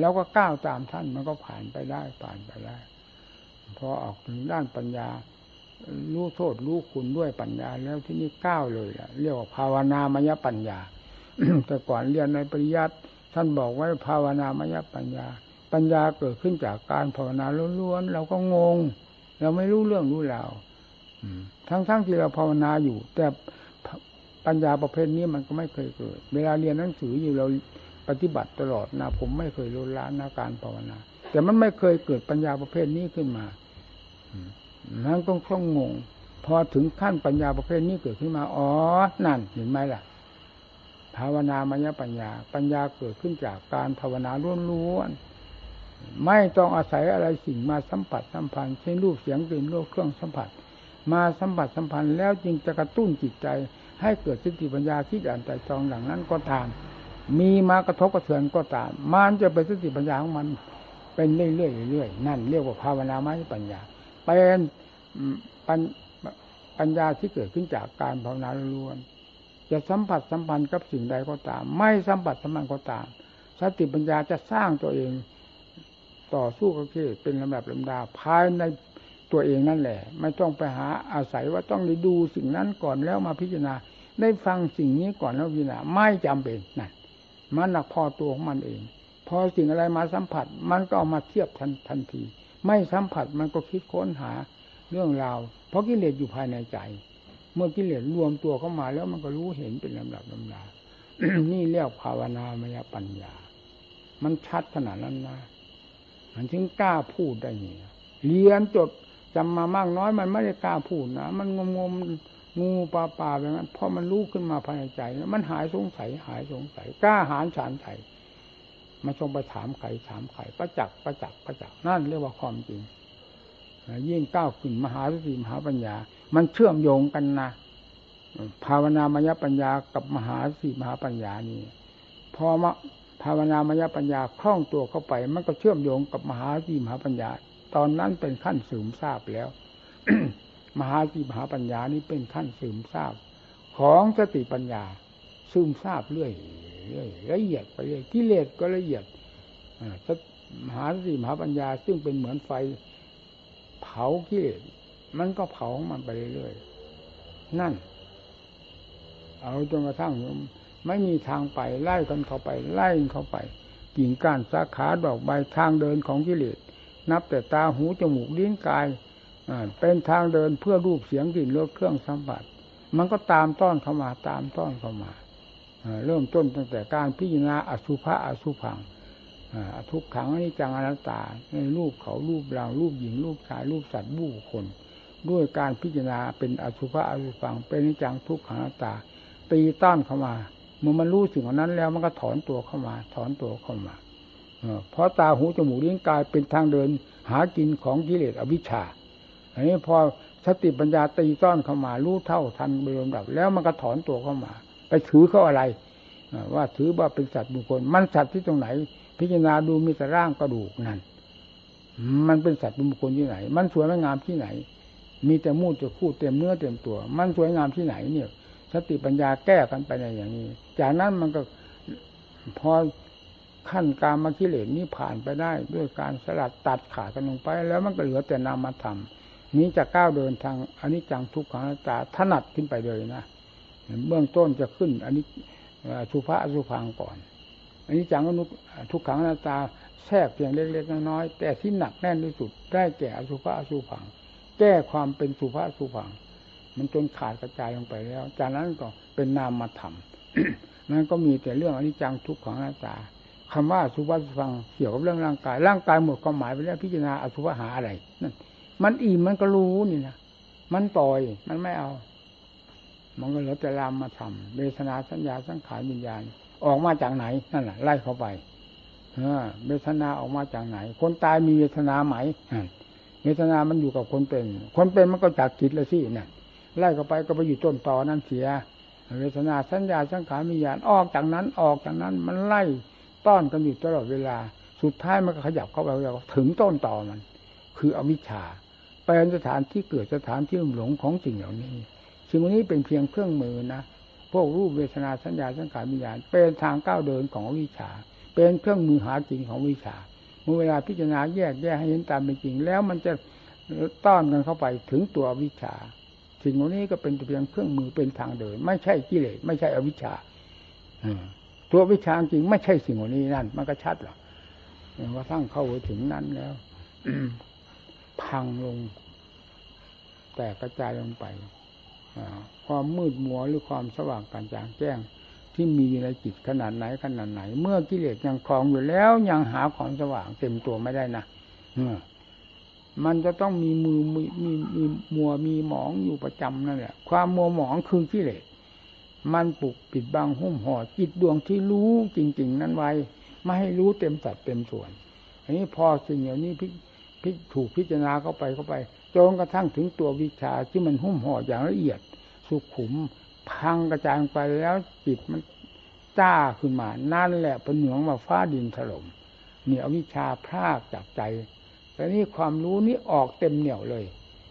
แล้วก็ก้าวตามท่านมันก็ผ่านไปได้ผ่านไปได้พอออกถึงด้านปัญญา รู้โทษรู้คุณด้วยปัญญา แล้วที่นี่ก้าวเลยเรียกว่าภาวนามยปัญญา แต่ก่อนเรียนในปริยัติท่านบอกไว้ภาวนามยปัญญา ปัญญาเกิดขึ้นจากการภาวนาล้วนๆเราก็งง เราไม่รู้เรื่องรู้ราวทั้งๆที่เราภาวนาอยู่ แต่ปัญญาประเภทนี้มันก็ไม่เคยเกิด เวลาเรียนหนังสืออยู่เราปฏิบัติตลอดนะผมไม่เคยลดละนาการภาวนา แต่มันไม่เคยเกิดปัญญาประเภทนี้ขึ้นมา นั่นต้องช่องงง พอถึงขั้นปัญญาประเภทนี้เกิดขึ้นมา อ๋อ นั่นเห็นไหมล่ะ ภาวนามยปัญญา ปัญญาเกิดขึ้นจากการภาวนาล้วนๆ ไม่ต้องอาศัยอะไรสิ่งมาสัมผัสสัมพันธ์เช่นรูปเสียงกลิ่นรสเครื่องสัมผัส มาสัมผัสสัมพันธ์แล้วจึงจะกระตุ้นจิตใจ ให้เกิดสติปัญญาที่อ่านใจจองหลังนั้นก็ตาม มีมากระทบกระเทือนก็ตาม มันจะเป็นสติปัญญาของมันเป็นเรื่อยๆเรื่อยๆนั่นเรียกว่าภาวนาไม่ปัญญา เป็นปัญญาที่เกิดขึ้นจากการภาวนาล้วน จะสัมผัสสัมพันธ์กับสิ่งใดก็ตาม ไม่สัมผัสสัมพันธ์ก็ตาม สติปัญญาจะสร้างตัวเองต่อสู้กับที่เป็นลำดับลำดาภายในตัวเองนั่นแหละ ไม่ต้องไปหาอาศัยว่าต้องได้ดูสิ่งนั้นก่อนแล้วมาพิจารณา ได้ฟังสิ่งนี้ก่อนแล้วพิจารณาไม่จำเป็นนั่นมันหนักพอตัวของมันเอง พอสิ่งอะไรมาสัมผัส มันก็เอามาเทียบทันทันที ไม่สัมผัสมันก็คิดค้นหาเรื่องราวเพราะกิเลสอยู่ภายในใจ เมื่อกิเลสรวมตัวเข้ามาแล้วมันก็รู้เห็นเป็นลำดับลำดานี่เรียกภาวนามยปัญญา มันชัดขนาดนั้นนะมันถึงกล้าพูดได้เนี่ยเรียนจบจำมามากน้อยมันไม่ได้กล้าพูดนะมันงมงมงูปลาปลาแบบนั้นพอมันรู้ขึ้นมาภายในใจแล้วมันหายสงสัยหายสงสัยกล้าหารฉานไถ มาชงไปถามไข่ถามไข่ประจักษ์ประจักษ์ประจักษ์นั่นเรียกว่าความจริงยิ่งก้าวขึ้นมหาสติมหาปัญญา มันเชื่อมโยงกันนะภาวนามยปัญญากับมหาสติมหาปัญญานี่พอมาภาวนามยปัญญาคล่องตัวเข้าไป มันก็เชื่อมโยงกับมหาสีมหาปัญญา ตอนนั้นเป็นขั้นสืมทราบแล้วมหาสีมหาปัญญานี้เป็นขั้นสืมทราบ ของสติปัญญาซึมทราบเรื่อย เรื่อยละเอียดไปเรื่อยกิเลสก็ละเอียดมหาสติมหาปัญญา ซึ่งเป็นเหมือนไฟ เผากิเลสมันก็เผามันไปเรื่อยๆนั่น เอาจนกระทั่งไม่มีทางไปไล่กันเข้าไป ไล่เข้าไป กิ่งก้านสาขาดอกใบทางเดินของกิเลสนับแต่ตาหูจมูกลิ้นกายเป็นทางเดินเพื่อรูปเสียงกลิ่นรสเครื่องสัมผัส มันก็ตามต้อนเข้ามาตามต้อนเข้ามา เริ่มต้นตั้งแต่การพิจารณาอสุภะอสุพังทุกขังอนิจจังอนัตตาในรูปเขารูปเรารูปหญิงรูปชายรูปสัตว์บูคน ด้วยการพิจารณาเป็นอสุภะอสุพัง เป็นอนิจจังทุกขังอนัตตา ตีต้านเข้ามาเมื่อมันรู้สิ่งนั้นแล้วมันก็ถอนตัวเข้ามา ถอนตัวเข้ามาเพราะตาหูจมูกลิ้นกายเป็นทางเดิน หากินของกิเลสอวิชชา อันนี้พอสติปัญญาตีต้อนเข้ามารู้เท่าทันไปรวมดับ แล้วมันก็ถอนตัวเข้ามา ถือเขาอะไรว่าถือว่าเป็นสัตว์บุคคล มันสัตว์ที่ตรงไหน พิจารณาดูมีแต่ร่างกระดูกนั่นมันเป็นสัตว์บุคคลที่ไหน มันสวยงามที่ไหน มีแต่มูดจะคู่เต็มเนื้อเต็มตัว มันสวยงามที่ไหนเนี่ย สติปัญญาแก้กันไปในอย่างนี้ จากนั้นมันก็พอขั้นการมาคิเลสนี้ผ่านไปได้ ด้วยการสลัดตัดขาดกันลงไป แล้วมันก็เหลือแต่นามธรรมนี้จะก้าวเดินทางอันนี้จังทุกขังตาถนัดขึ้นไปเลยนะ เบื้องต้นจะขึ้น อันนี้สุภาสุพังก่อน อันนี้จังอนุทุกขังนาตาแทรกเพียงเล็กๆน้อยๆแต่ที่หนักแน่นที่สุดได้แก่อสุภาสุพัง แก้ความเป็นสุภาสุพัง มันจนขาดกระจายลงไปแล้ว จากนั้นก็เป็นนามมาทำนั้นก็มีแต่เรื่องอนิจจังทุกข์ของหน้าตาคำว่าสุภาษฟังเกี่ยวกับเรื่องร่างกาย ร่างกายหมดความหมายไปแล้วพิจารณาอสุภาหาอะไรนั่นมันอิ่มมันก็รู้นี่นะมันปล่อยมันไม่เอา มันก็เหลือแต่รามมาทำเวทนาสัญญาสังขารวิญญาณ ออกมาจากไหนนั่นแหละไล่เข้าไปเวทนาออกมาจากไหน คนตายมีเวทนาไหมเวทนามันอยู่กับคนเป็น คนเป็นมันก็จากจิตละสินั่นไล่เข้าไปก็ไปอยู่ต้นตอนั้นเสีย เวทนาสัญญาสังขารมีญาณออกจากนั้นออกจากนั้น มันไล่ต้อนกันอยู่ตลอดเวลา สุดท้ายมันก็ขยับเข้าไปถึงต้นตอมัน คืออวิชชาเป็นสถานที่เกิดสถานที่หลงของสิ่งเหล่านี้ สิ่งนี้เป็นเพียงเครื่องมือนะพวกรูปเวทนาสัญญาสังขารวิญญาณเป็นทางก้าวเดินของวิชา เป็นเครื่องมือหาจริงของวิชา เมื่อเวลาพิจารณาแยกแยกให้เห็นตามเป็นจริง แล้วมันจะต้อนกันเข้าไปถึงตัววิชา สิ่งเหล่านี้ก็เป็นเพียงเครื่องมือเป็นทางเดิน ไม่ใช่กิเลสไม่ใช่อวิชชาตัววิชาจริงไม่ใช่สิ่งเหล่านี้นั่น มันก็ชัดหรอกกระทั่งเข้าไปถึงนั้นแล้วพังลง แต่กระจายลงไป ความมืดมัวหรือความสว่างการจางแจ้ง ที่มีอยู่ในจิตขนาดไหนขนาดไหน เมื่อกิเลสยังคลองอยู่แล้วยังหาความสว่างเต็มตัวไม่ได้นะมันจะต้องมีมือมีมีมีมัวมีหมองอยู่ประจำนั่นแหละความมัวหมองคือกิเลสมันปลุกปิดบังหุ้มห่อจิตดวงที่รู้จริง ๆ นั้นไว้ ไม่ให้รู้เต็มสัดเต็มส่วน อันนี้พอสิ่งเหล่านี้พิถูกพิจารณาเข้าไปเข้าไป จนกระทั่งถึงตัววิชาที่มันหุ้มห่ออย่างละเอียด สุขุม พังกระจายไปแล้วจิตมันจ้าขึ้นมา นั่นแหละเป็นเหนืองมาฟ้าดินถล่มเนี่ยวิชาพรากจากใจ แต่นี่ความรู้นี้ออกเต็มเหนี่ยวเลย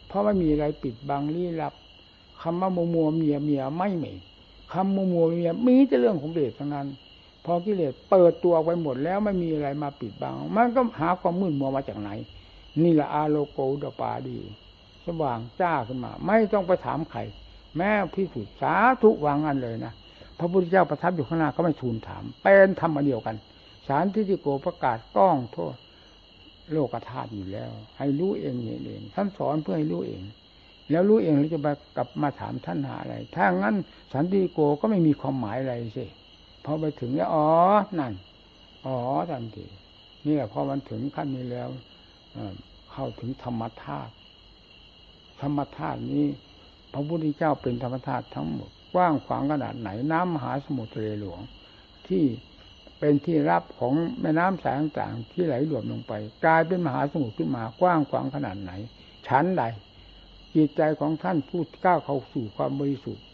เพราะไม่มีอะไรปิดบังลี้ลับคำว่ามัวมัวเมียเมียไม่มีคำมัวมัวเมียมีแต่เรื่องของเดชทั้งนั้น พอกิเลสเปิดตัวไปหมดแล้วไม่มีอะไรมาปิดบัง มันก็หาความมืดมัวมาจากไหน นี่แหละอาโลโกดปาดี สว่างจ้าขึ้นมา ไม่ต้องไปถามใครแม้พิสุสาธุวางงันเลยนะพระพุทธเจ้าประทับอยู่ข้างหน้าก็ไม่ทูลถาม เป็นธรรมเดียวกันสารที่ที่โกประกาศก้องโทษ โลกธาตุอยู่แล้ว ให้รู้เองเองท่านสอนเพื่อให้รู้เอง แล้วรู้เองแล้วจะไปกลับมาถามท่านหาอะไร ถ้างั้นสันติโกก็ไม่มีความหมายอะไรสิพอไปถึงแล้วอ๋อนั่นอ๋อทันทีนี่แหละพอมันถึงขั้นนี้แล้ว เข้าถึงธรรมธาตุธรรมธาตุนี้ พระพุทธเจ้าเป็นธรรมธาตุทั้งหมดกว้างขวางขนาดไหนน้ำมหาสมุทรทะเลหลวง ที่เป็นที่รับของแม่น้ำสายต่างๆ ที่ไหลหลวมลงไป กลายเป็นมหาสมุทรขึ้นมากว้างขวางขนาดไหน ชั้นใดจิตใจของท่านผู้ก้าวเข้าสู่ความบริสุทธิ์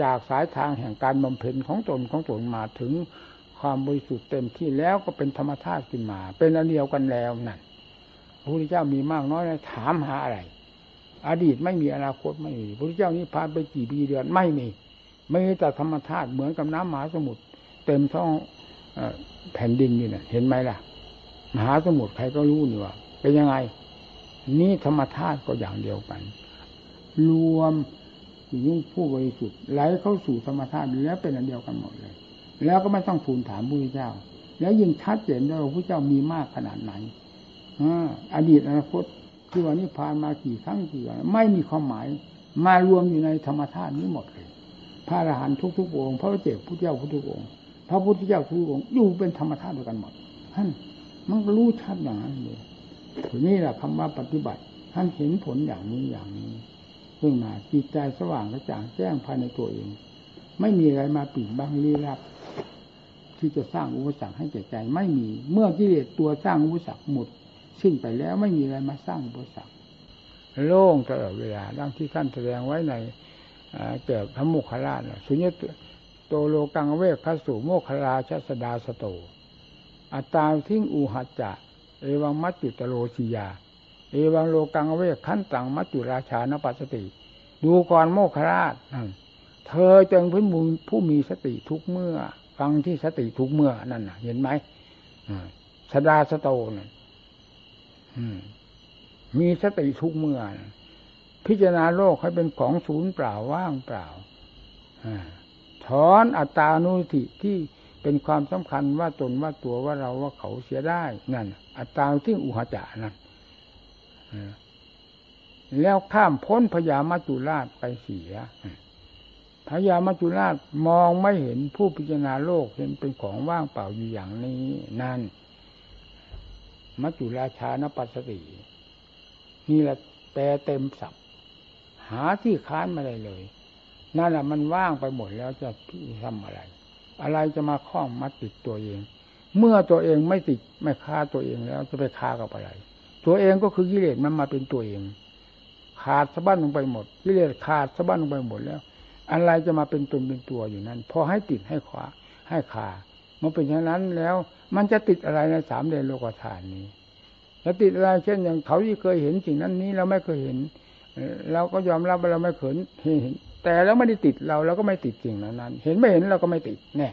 จากสายทางแห่งการบำเพ็ญของตนของตนมาถึงความบริสุทธิ์เต็มที่แล้วก็เป็นธรรมธาตุขึ้นมา เป็นอันเดียวกันแล้วนั่น ระพุทธเจ้ามีมากน้อยถามหาอะไร อดีตไม่มีอนาคตไม่มีพระพุทธเจ้านี้ผ่านไปกี่ปีเดือนไม่มี ไม่แต่ธรรมชาติเหมือนกับน้ำมหาสมุทรเต็มท้องแผ่นดินอยู่เนี่ยเห็นไหมล่ะ มหาสมุทรใครก็รู้นี่ว่าเป็นยังไง นี่ธรรมชาติก็อย่างเดียวกัน รวมยุ่งผู้บริสุทธิ์ไหลเข้าสู่ธรรมชาติแล้วเป็นอันเดียวกันหมดเลย แล้วก็ไม่ต้องทูลถามพระพุทธเจ้า แล้วยิ่งชัดเจนด้วยว่าพระเจ้ามีมากขนาดไหน อดีตอนาคตที่วันนี้ผ่านมากี่ครั้งกี่วันไม่มีความหมาย มารวมอยู่ในธรรมชาตินี้หมดเลย พระอรหันต์ทุกๆองค์พระเจ้าพุทธเจ้าทุกองค์พระพุทธเจ้าทุกองค์อยู่เป็นธรรมชาติด้วยกันหมดท่านมันรู้ชัดอย่างนั้นเลยทีนี้แหละคำว่าปฏิบัติท่านเห็นผลอย่างนี้อย่างนี้ซึ่งมาจิตใจสว่างกระจ่างแจ้งภายในตัวเอง ไม่มีอะไรมาปิดบังลี้ลับ ที่จะสร้างอุปสรรคให้แก่ใจ ไม่มีเมื่อกิเลสตัวสร้างอุปสรรคหมด สิ้นไปแล้วไม่มีอะไรมาสร้างบริษัทโล่งตลอดเวลาดังที่ท่านแสดงไว้ในเกี่ยวกับพระโมคคัลลาชสุญญโตโลกังเวกขสู่โมคคลาชสดาสโต อัตตาทิ้งอูหัจจะ เอวังมัจจุตโลชียา เอวังโลกังเวกขันตังมัจจุราชานปัสติ ดูก่อนโมคคลาชเธอจึงเป็นผู้มีสติทุกเมื่อ ฟังที่สติทุกเมื่อนั่นเห็นไหมสดาสโตนั่น มีสติทุกเมื่อ พิจารณาโลกให้เป็นของศูนย์เปล่าว่างเปล่าถอนอัตตานุติที่เป็นความสำคัญว่าตนว่าตัวว่าเราว่าเขาเสียได้นั่น อัตตาที่อุหจานั่นแล้วข้ามพ้นพญามัจจุราชไปเสียพญามัจจุราชมองไม่เห็นผู้พิจารณาโลกเห็นเป็นของว่างเปล่าอยู่อย่างนี้ นั่น มัจจุราชานปัสสตินี่แหละแปลเต็มสับหาที่ค้านมาได้เลย นั่นแหละมันว่างไปหมดแล้วจะทำอะไร อะไรจะมาคล้องมาติดตัวเอง เมื่อตัวเองไม่ติดไม่คาตัวเองแล้วจะไปคากับอะไร ตัวเองก็คือกิเลสมันมาเป็นตัวเอง ขาดสะบั้นลงไปหมดกิเลสขาดสะบั้นลงไปหมดแล้ว อะไรจะมาเป็นตนเป็นตัวอยู่นั้นพอให้ติดให้ขวาให้ขา มันเป็นอย่างนั้นแล้ว มันจะติดอะไรในสามเดนโลกธาตุนี้จะติดอะไรเช่นอย่างเขาที่เคยเห็นสิ่งนั้นนี้เราไม่เคยเห็นเราก็ยอมรับว่าเราไม่เคยเห็น แต่แล้วไม่ได้ติดเราเราก็ไม่ติดสิ่งนั้นนั้นเห็นไม่เห็นเราก็ไม่ติดแน่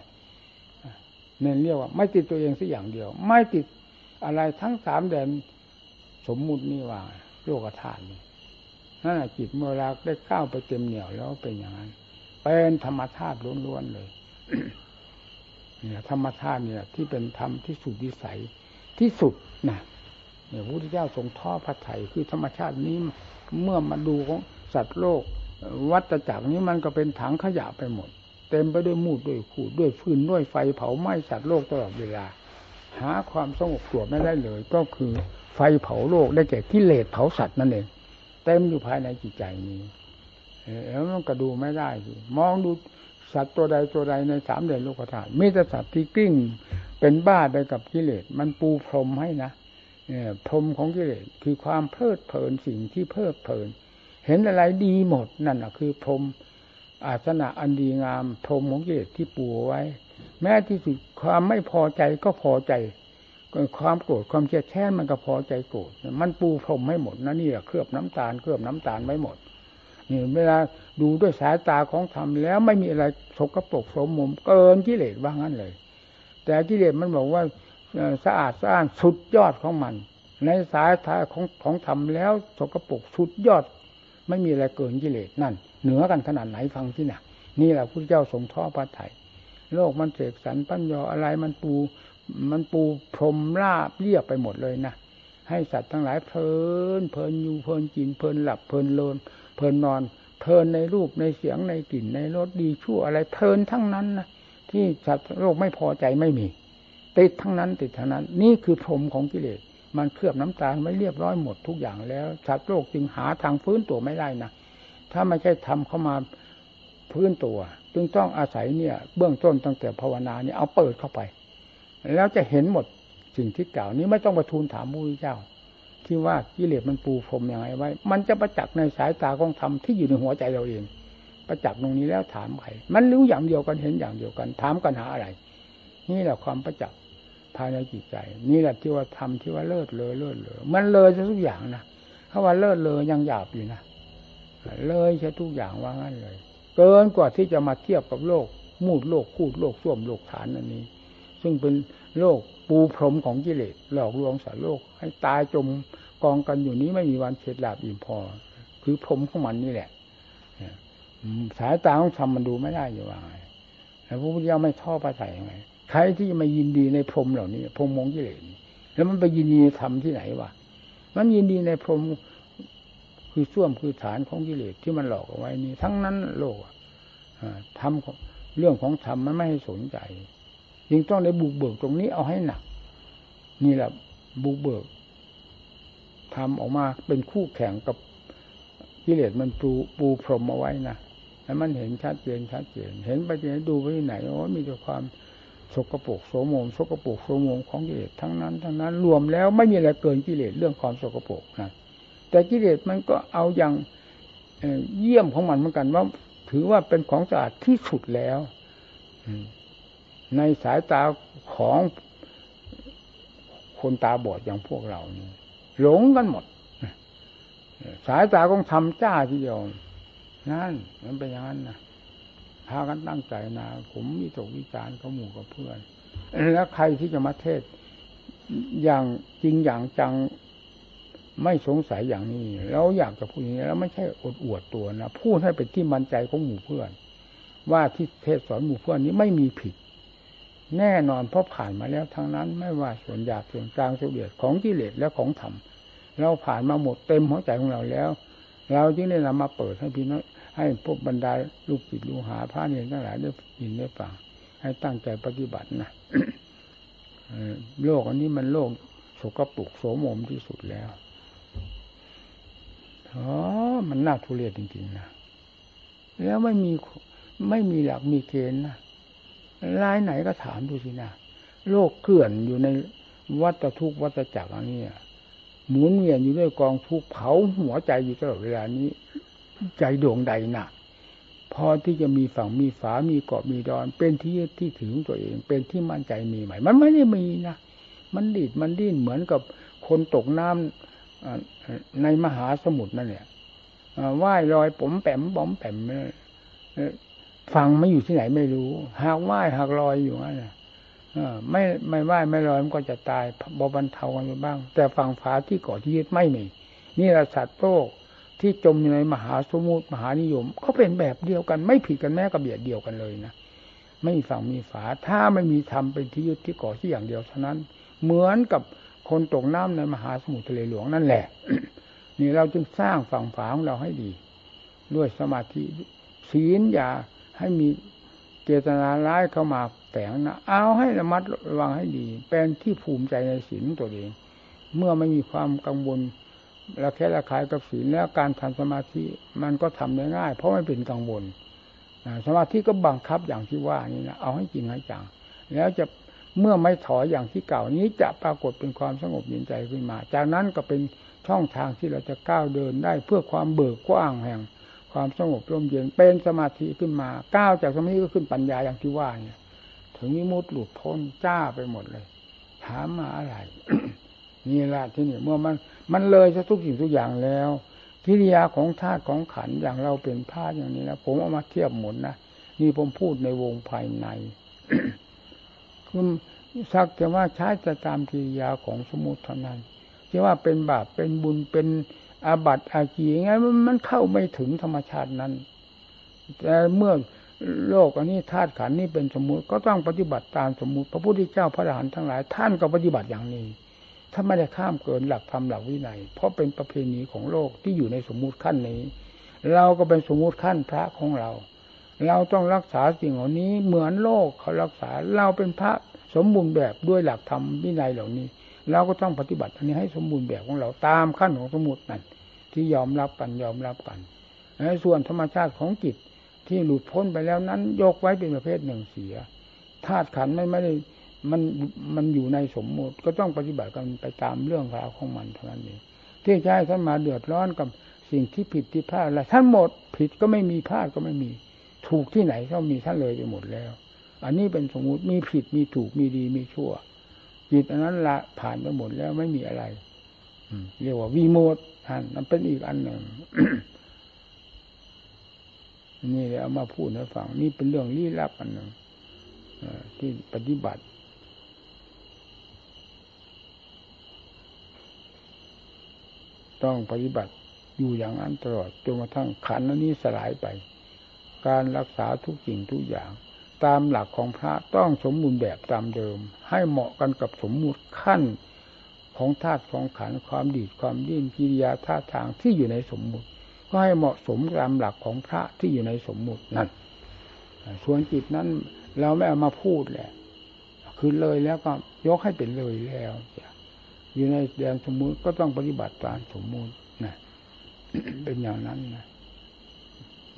เน้นเรียกว่า ไม่ติดตัวเองสักอย่างเดียว ไม่ติดอะไรทั้งสามแดนสมมุตินี่ว่า โลกธาตุนี่นั่นแหะจิตเมื่อเราได้ก้าวไปเต็มเหนี่ยวแล้วเป็นอย่างนั้นเป็นธรรมชาติล้วนๆเลย เนี่ยธรรมชาติเนี่ย ที่เป็นธรรมที่สุดวิสัยที่สุดนะเนี่ยพระพุทธเจ้าทรงท่อพระไถ่คือธรรมชาตินี้เมื่อมาดูของสัตว์โลก วัฏจักรนี้มันก็เป็นถังขยะไปหมด เต็มไปด้วยมูดด้วยขูดด้วยฟืนด้วยไฟเผาไหม้สัตว์โลกตลอดเวลา หาความสงบตัวไม่ได้เลย ก็คือไฟเผาโลกได้แก่กิเลสเผาสัตว์นั่นเองเต็มอยู่ภายในจิตใจนี้แล้วมันก็ดูไม่ได้มองดู สัตว์ตัวใดตัวใดในสามเดือนโลกธาตุมีแต่สัตว์ที่กิ้งเป็นบ้าไปกับกิเลสมันปูพรมให้นะพรมของกิเลสคือความเพลิดเพลินสิ่งที่เพลิดเพลิน เห็นอะไรดีหมดนั่นอะคือพรมอาสนะอันดีงามพรมของกิเลสที่ปูไว้ แม้ที่สุดความไม่พอใจก็พอใจ ความโกรธความเชียดแช่นมันก็พอใจโกรธมันปูพรมให้หมดนะนี่แหละเคลือบน้ำตาลเคลือบน้ำตาลไว้หมด นี่เวลาดูด้วยสายตาของธรรมแล้วไม่มีอะไรสกรปรกสมมุมเกินกิเลสว่างั้นเลย แต่กิเลสมันบอกว่าสะอาดสะอ้านสุดยอดของมัน ในสายตาของของธรรมแล้วสกปรกสุดยอด ไม่มีอะไรเกินกิเลสนั่น เหนือกันขนาดไหนฟังที่น่ะนี่แหละพระเจ้าทรงท่อพระไถ่โลกมันเสกสรรปัญญาอะไรมันปูมันปูพรมราบเรียบไปหมดเลยนะให้สัตว์ทั้งหลายเพลินเพลินอยู่เพลินกินเพลินหลับเพลินโลน เพลินนอน เพลินในรูปในเสียงในกลิ่นในรสดีชั่วอะไร เพลินทั้งนั้นนะที่สัตว์โลกไม่พอใจไม่มี ติดทั้งนั้นติดทั้งนั้น นี่คือพรมของกิเลสมันเคลือบน้ำตาลไว้เรียบร้อยหมดทุกอย่างแล้วสัตว์โลกจึงหาทางฟื้นตัวไม่ได้นะถ้าไม่ใช่ทำเข้ามาพื้นตัว จึงต้องอาศัยเนี่ย เบื้องต้นตั้งแต่ภาวนาเนี่ยเอาเปิดเข้าไป แล้วจะเห็นหมดสิ่งที่กล่าวนี้ไม่ต้องประทูลถามพระพุทธเจ้า ที่ว่ากิเลสมันปูพรมอยังไงไว้ มันจะประจักษ์ในสายตาของธรรมที่อยู่ในหัวใจเราเอง ประจักษ์ตรงนี้แล้วถามใครมันรู้อย่างเดียวกันเห็นอย่างเดียวกัน ถามกันหาอะไร นี่แหละความประจักษ์ภายในจิตใจ นี่แหละที่ว่าทำที่ว่าเลิศเลยเลิศเลยมันเลยทุกอย่างนะถ้าว่าเลิศเลยยังหยาบอยู่นะเลยใช่ทุกอย่างว่างั้นเลย เกินกว่าที่จะมาเทียบกับโลก มูดโลกคูดโลกส้วมโลกฐานอันนี้ ซึ่งเป็น โลกปูพรมของกิเลสหลอกลวงสัตว์โลก ให้ตายจมกองกันอยู่นี้ไม่มีวันเฉดหลาบอิ่มพอ คือพรมของมันนี่แหละสายตาของธรรมมันดูไม่ได้อยู่ว่าไงแล้วพระพุทธเจ้าไม่ท่อประใส่ยังไงใครที่มายินดีในพรมเหล่านี้พรมมงกิเลสแล้วมันไปยินดีในธรรมที่ไหนวะมันยินดีในพรมคือส้วมคือฐานของกิเลสที่มันหลอกเอาไว้นี่ทั้งนั้นโลกทำเรื่องของธรรมมันไม่ให้สนใจ จึงต้องได้บุกเบิกตรงนี้เอาให้หนัก นี่แหละบุกเบิกทำออกมาเป็นคู่แข่งกับกิเลสมันปูปูพรมเอาไว้นะแล้วมันเห็นชัดเจนชัดเจนเห็นไปที่ไหนดูไปที่ไหนโอ้มีแต่ความสกปรกโสมมสกปรกโสมมของกิเลสทั้งนั้น ทั้งนั้น รวมแล้วไม่มีอะไรเกินกิเลสเรื่องความสกปรกนะแต่กิเลสมันก็เอาอย่างเยี่ยมของมันเหมือนกันว่า ถือว่าเป็นของสะอาดที่สุดแล้ว ในสายตาของคนตาบอดอย่างพวกเรานี่หลงกันหมด สายตาของทำจ้าทีเดียวนั่นมันเป็นอย่างนั้นนะพากันตั้งใจนะผมมีตกวิจารณ์เขาหมู่กับเพื่อน แล้วใครที่จะมาเทศอย่างจริงอย่างจังไม่สงสัยอย่างนี้ แล้วอยากจะพูดอย่างนี้ แล้วไม่ใช่อดอวดตัวนะพูดให้เป็นที่มั่นใจของหมู่เพื่อน ว่าที่เทศสอนหมู่เพื่อนนี้ไม่มีผิด แน่นอนเพราะผ่านมาแล้วทั้งนั้น ไม่ว่าส่วนหยาบส่วนกลางส่วนเดียดของกิเลสและของธรรมเราผ่านมาหมดเต็มหัวใจของเราแล้ว เราจึงได้นำมาเปิดให้พี่น้องให้พวกบรรดาลูกจิตลูกหาพระเนรทั้งหลายได้ยินได้ฟังให้ตั้งใจปฏิบัตินะโลกอันนี้มันโลกสกปรกโสมมที่สุดแล้วอ๋อมันน่าทุเรศจริงๆนะแล้วไม่มีไม่มีหลักมีเกณฑ์นะ รายไหนก็ถามดูสินะโลกเกลื่อนอยู่ในวัฏทุกวัฏจักรอันนี้หมุนเวียนอยู่ด้วยกองทุกเผาหัวใจอยู่ตลอดเวลานี้ ใจดวงใดหนักพอที่จะมีฝั่งมีฝา มีเกาะมีดอน เป็นที่ที่ถึงตัวเอง เป็นที่มั่นใจมีใหม่มันไม่ได้มีนะมันดิดมันดิ้นเหมือนกับคนตกน้ำในมหาสมุทรนั่นแหละว่ายลอยผมแปมบอมแปม ฟังไม่อยู่ที่ไหนไม่รู้ หากว่ายหากลอยอยู่นั่นไม่ไม่ว่ายไม่ลอยมันก็จะตายบบรรเทากันไปบ้าง แต่ฝั่งฝาที่เกาะที่ยึดไม่มีนี่แหละสัตว์โลกที่จมอยู่ในมหาสมุทรมหานิยม ก็เป็นแบบเดียวกัน ไม่ผิดกันแม้กระเบียดเดียวกันเลยนะไม่มีฝั่งมีฝา ถ้าไม่มีธรรมเป็นที่ยึดที่เกาะที่อย่างเดียวเท่านั้น เหมือนกับคนตกน้ำในมหาสมุทรทะเลหลวงนั่นแหละ นี่เราจึงสร้างฝั่งฝาของเราให้ดี ด้วยสมาธิศีลอย่า ให้มีเจตนาร้ายเข้ามาแฝงนะเอาให้ระมัดระวังให้ดี เป็นที่ภูมิใจในศีลตัวเอง เมื่อไม่มีความกังวลระแคะระคายกับศีลแล้วการทำสมาธิมันก็ทำได้ง่าย เพราะไม่เป็นกังวลสมาธิก็บังคับอย่างที่ว่านี่นะเอาให้จริงให้จังแล้วจะเมื่อไม่ถอยอย่างที่เก่านี้จะปรากฏเป็นความสงบเย็นใจขึ้นมา จากนั้นก็เป็นช่องทางที่เราจะก้าวเดินได้เพื่อความเบิกกว้างแห่ง ความสงบร่มเย็นเป็นสมาธิขึ้นมาก้าวจากสมาธิก็ขึ้นปัญญาอย่างที่ว่าเนี่ยถึงมิมุติหลุดพ้นจ้าไปหมดเลยถามมาอะไรนี่ละที่นี่เมื่อมันมันเลยซะทุกสิ่งทุกอย่างแล้วกิริยาของธาตุของขันอย่างเราเป็นธาตุอย่างนี้นะผมเอามาเทียบหมดนะนี่ผมพูดในวงภายในคุณสักแต่ว่าใช้จะตามกิริยาของสมุทเท่านั้นที่ว่าเป็นบาปเป็นบุญเป็น อาบัติอากีไงมันเข้าไม่ถึงธรรมชาตินั้น แต่เมื่อโลกอันนี้ธาตุขันนี้เป็นสมมุติก็ต้องปฏิบัติตามสมมุติ พระพุทธเจ้าพระอรหันต์ทั้งหลาย ท่านก็ปฏิบัติอย่างนี้ ถ้าไม่ได้ข้ามเกินหลักธรรมหลักวินัย เพราะเป็นประเพณีของโลกที่อยู่ในสมมุติขั้นนี้ เราก็เป็นสมมุติขั้นพระของเรา เราต้องรักษาสิ่งเหล่านี้เหมือนโลกเขารักษาเราเป็นพระสมบูรณ์แบบด้วยหลักธรรมวินัยเหล่านี้ เราก็ต้องปฏิบัติอันนี้ให้สมบูรณ์แบบของเราตามขั้นของสมมุตินั่น ที่ยอมรับกันยอมรับกันส่วนธรรมชาติของจิตที่หลุดพ้นไปแล้วนั้น ยกไว้เป็นประเภทหนึ่งเสียธาตุขันไม่ไม่ได้มันมันอยู่ในสมมติ ก็ต้องปฏิบัติกันไปตามเรื่องราวของมันเท่านั้นเองที่จะให้ท่านมาเดือดร้อนกับสิ่งที่ผิดที่พลาดอะไรท่านหมดผิดก็ไม่มีพลาดก็ไม่มี ถูกที่ไหนก็มีท่านเลยไปหมดแล้ว อันนี้เป็นสมมติมีผิดมีถูกมีดีมีชั่วจิตอันนั้นละผ่านไปหมดแล้วไม่มีอะไรเรียกว่าวีโมด ท่านนั่นเป็นอีกอันหนึ่งนี่เลยเอามาพูดให้ฟังนี่เป็นเรื่องลี้ลับอันหนึ่งที่ปฏิบัติ ต้องปฏิบัติอยู่อย่างนั้นตลอดจนกระทั่งขันนี้สลายไป การรักษาทุกสิ่งทุกอย่าง ตามหลักของพระต้องสมบูรณ์แบบตามเดิม ให้เหมาะกันกับสมมุติขั้น ของธาตุของขันความดีดความดิ้นกิริยาท่าทางที่อยู่ในสมมุติ ก็ให้เหมาะสมตามหลักของพระที่อยู่ในสมมุตินั่นส่วนจิตนั้นเราไม่เอามาพูดแหละ คือเลยแล้วก็ยกให้เป็นเลยแล้วอยู่ในแดนสมมุติก็ต้องปฏิบัติตามสมมุตินะเป็นอย่างนั้นนะ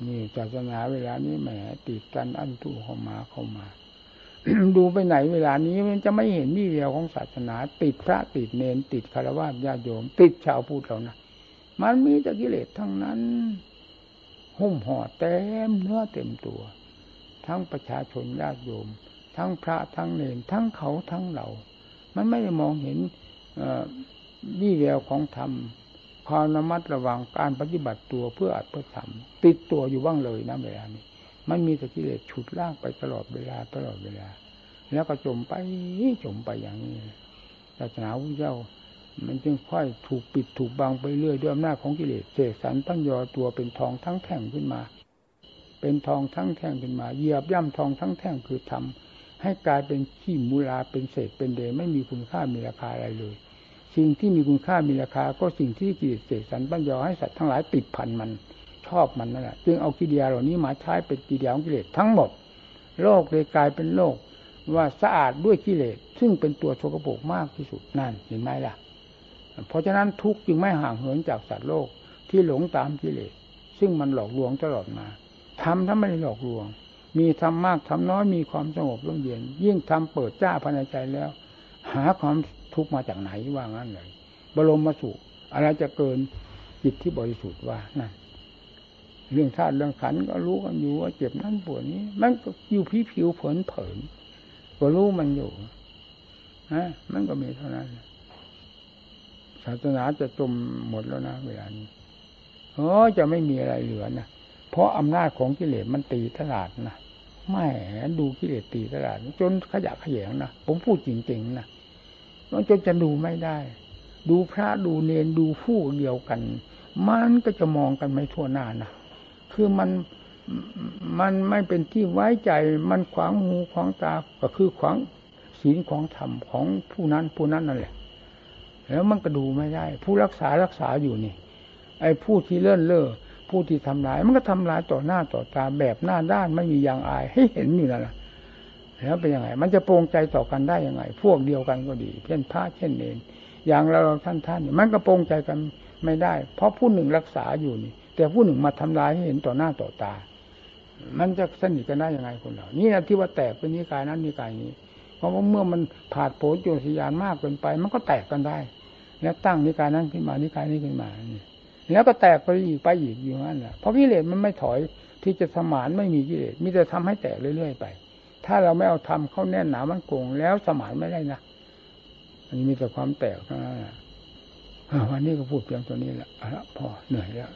นี่ศาสนาเวลานี้แหมติดกันอันตุเข้ามาเข้ามา ดูไปไหนเวลานี้มันจะไม่เห็นนี่เดียวของศาสนา ติดพระติดเนนติดคารวะญาติโยม ติดชาวพุทธเรานะมันมีแต่กิเลสทั้งนั้นหุ้มห่อเต็มเนื้อเต็มตัว ทั้งประชาชนญาติโยม ทั้งพระทั้งเนนทั้งเขาทั้งเรา มันไม่ได้มองเห็นวี่แววของธรรมความระมัดระวังการปฏิบัติตัวเพื่ออัดเพื่อทำติดตัวอยู่บ้างเลยนะเวลานี้ มันมีแต่กิเลสฉุดลากไปตลอดเวลาตลอดเวลา แล้วก็จมไปจมไปอย่างนี้ศาสนาพระเจ้า มันจึงค่อยถูกปิดถูกบังไปเรื่อยด้วยอำนาจของกิเลสเสกสรรตั้งยอตัวเป็นทองทั้งแท่งขึ้นมา เป็นทองทั้งแท่งขึ้นมาเหยียบย่ำทองทั้งแท่งคือทำให้กลายเป็นขี้มูลาเป็นเศษเป็นเดไม่มีคุณค่ามีราคาอะไรเลย สิ่งที่มีคุณค่ามีราคา ก็สิ่งที่กิเลสเสกสรรปัญญาให้สัตว์ทั้งหลายติดพันมัน ชอบมันนั่นแหละจึงเอากิเลสเหล่านี้มาใช้เป็นกิเลสของกิเลสทั้งหมด โลกเลยกลายเป็นโลกว่าสะอาดด้วยกิเลสซึ่งเป็นตัวโสกโปกมากที่สุดนั่นเห็นไหมล่ะ เพราะฉะนั้นทุกจึงไม่ห่างเหินจากสัตว์โลกที่หลงตามกิเลสซึ่งมันหลอกลวงตลอดมาทำถ้าไม่ได้หลอกลวง มีทำมากทำน้อยมีความสงบร่มเย็น ยิ่งทำเปิดจ้าภายในใจแล้ว หาความทุกข์มาจากไหนว่างั้นเลยบรมมาสุอะไรจะเกินจิตที่บริสุทธิ์ว่านั่น เรื่องธาตุเรื่องขันก็รู้กันอยู่ว่าเจ็บนั่นปวดนี้ มันก็อยู่ผิวผิวเผินเผินก็รู้มันอยู่ฮะมันก็มีเท่านั้นศาสนาจะจมหมดแล้วนะเวลานี้โอ้จะไม่มีอะไรเหลือนะเพราะอำนาจของกิเลสมันตีตลาดนะไม่ดูกิเลสตีตลาด จนขยะขยงนะผมพูดจริงๆนะมันจนจะดูไม่ได้ ดูพระดูเนนดูผู้เดียวกัน มันก็จะมองกันไม่ทั่วหน้านะ คือมันมันไม่เป็นที่ไว้ใจมันขวางหูขวางตาก็คือขวางศีลของธรรมของผู้นั้นผู้นั้นนั่นแหละ แล้วมันก็ดูไม่ได้ ผู้รักษารักษาอยู่นี่ ไอ้ผู้ที่เลื่อนเล่อผู้ที่ทำลาย มันก็ทำลายต่อหน้าต่อตาแบบหน้าด้านไม่มียางอายให้เห็นอยู่นั่นแหละแล้วเป็นยังไง มันจะโปร่งใจต่อกันได้ยังไง พวกเดียวกันก็ดีเช่นพระเช่นเนรอย่างเราท่านท่านมันก็โปร่งใจกันไม่ได้ เพราะผู้หนึ่งรักษาอยู่นี่ แต่ผู้หนึ่งมาทำลายให้เห็นต่อหน้าต่อตา มันจะสนิทกันได้ยังไงคนเรานี่นะที่ว่าแตกเป็นนิกายนั้นนิกายนี้ เพราะว่าเมื่อมันผาดโผนโยธยานมากเกินไป มันก็แตกกันได้ แล้วตั้งนิกายนั้นขึ้นมานิกายนี้ขึ้นมาแล้วก็แตกไปอีกไปอีกอยู่นั่นแหละเพราะกิเลสมันไม่ถอยที่จะสมานไม่มีกิเลสมีแต่ทำให้แตกเรื่อยๆไป ถ้าเราไม่เอาทำเข้าแน่นหนามันโกงแล้วสมานไม่ได้นะอันนี้มีแต่ความแตกเท่านั้นแหละวันนี้ก็พูดเพียงตัวนี้แหละพอเหนื่อยแล้ว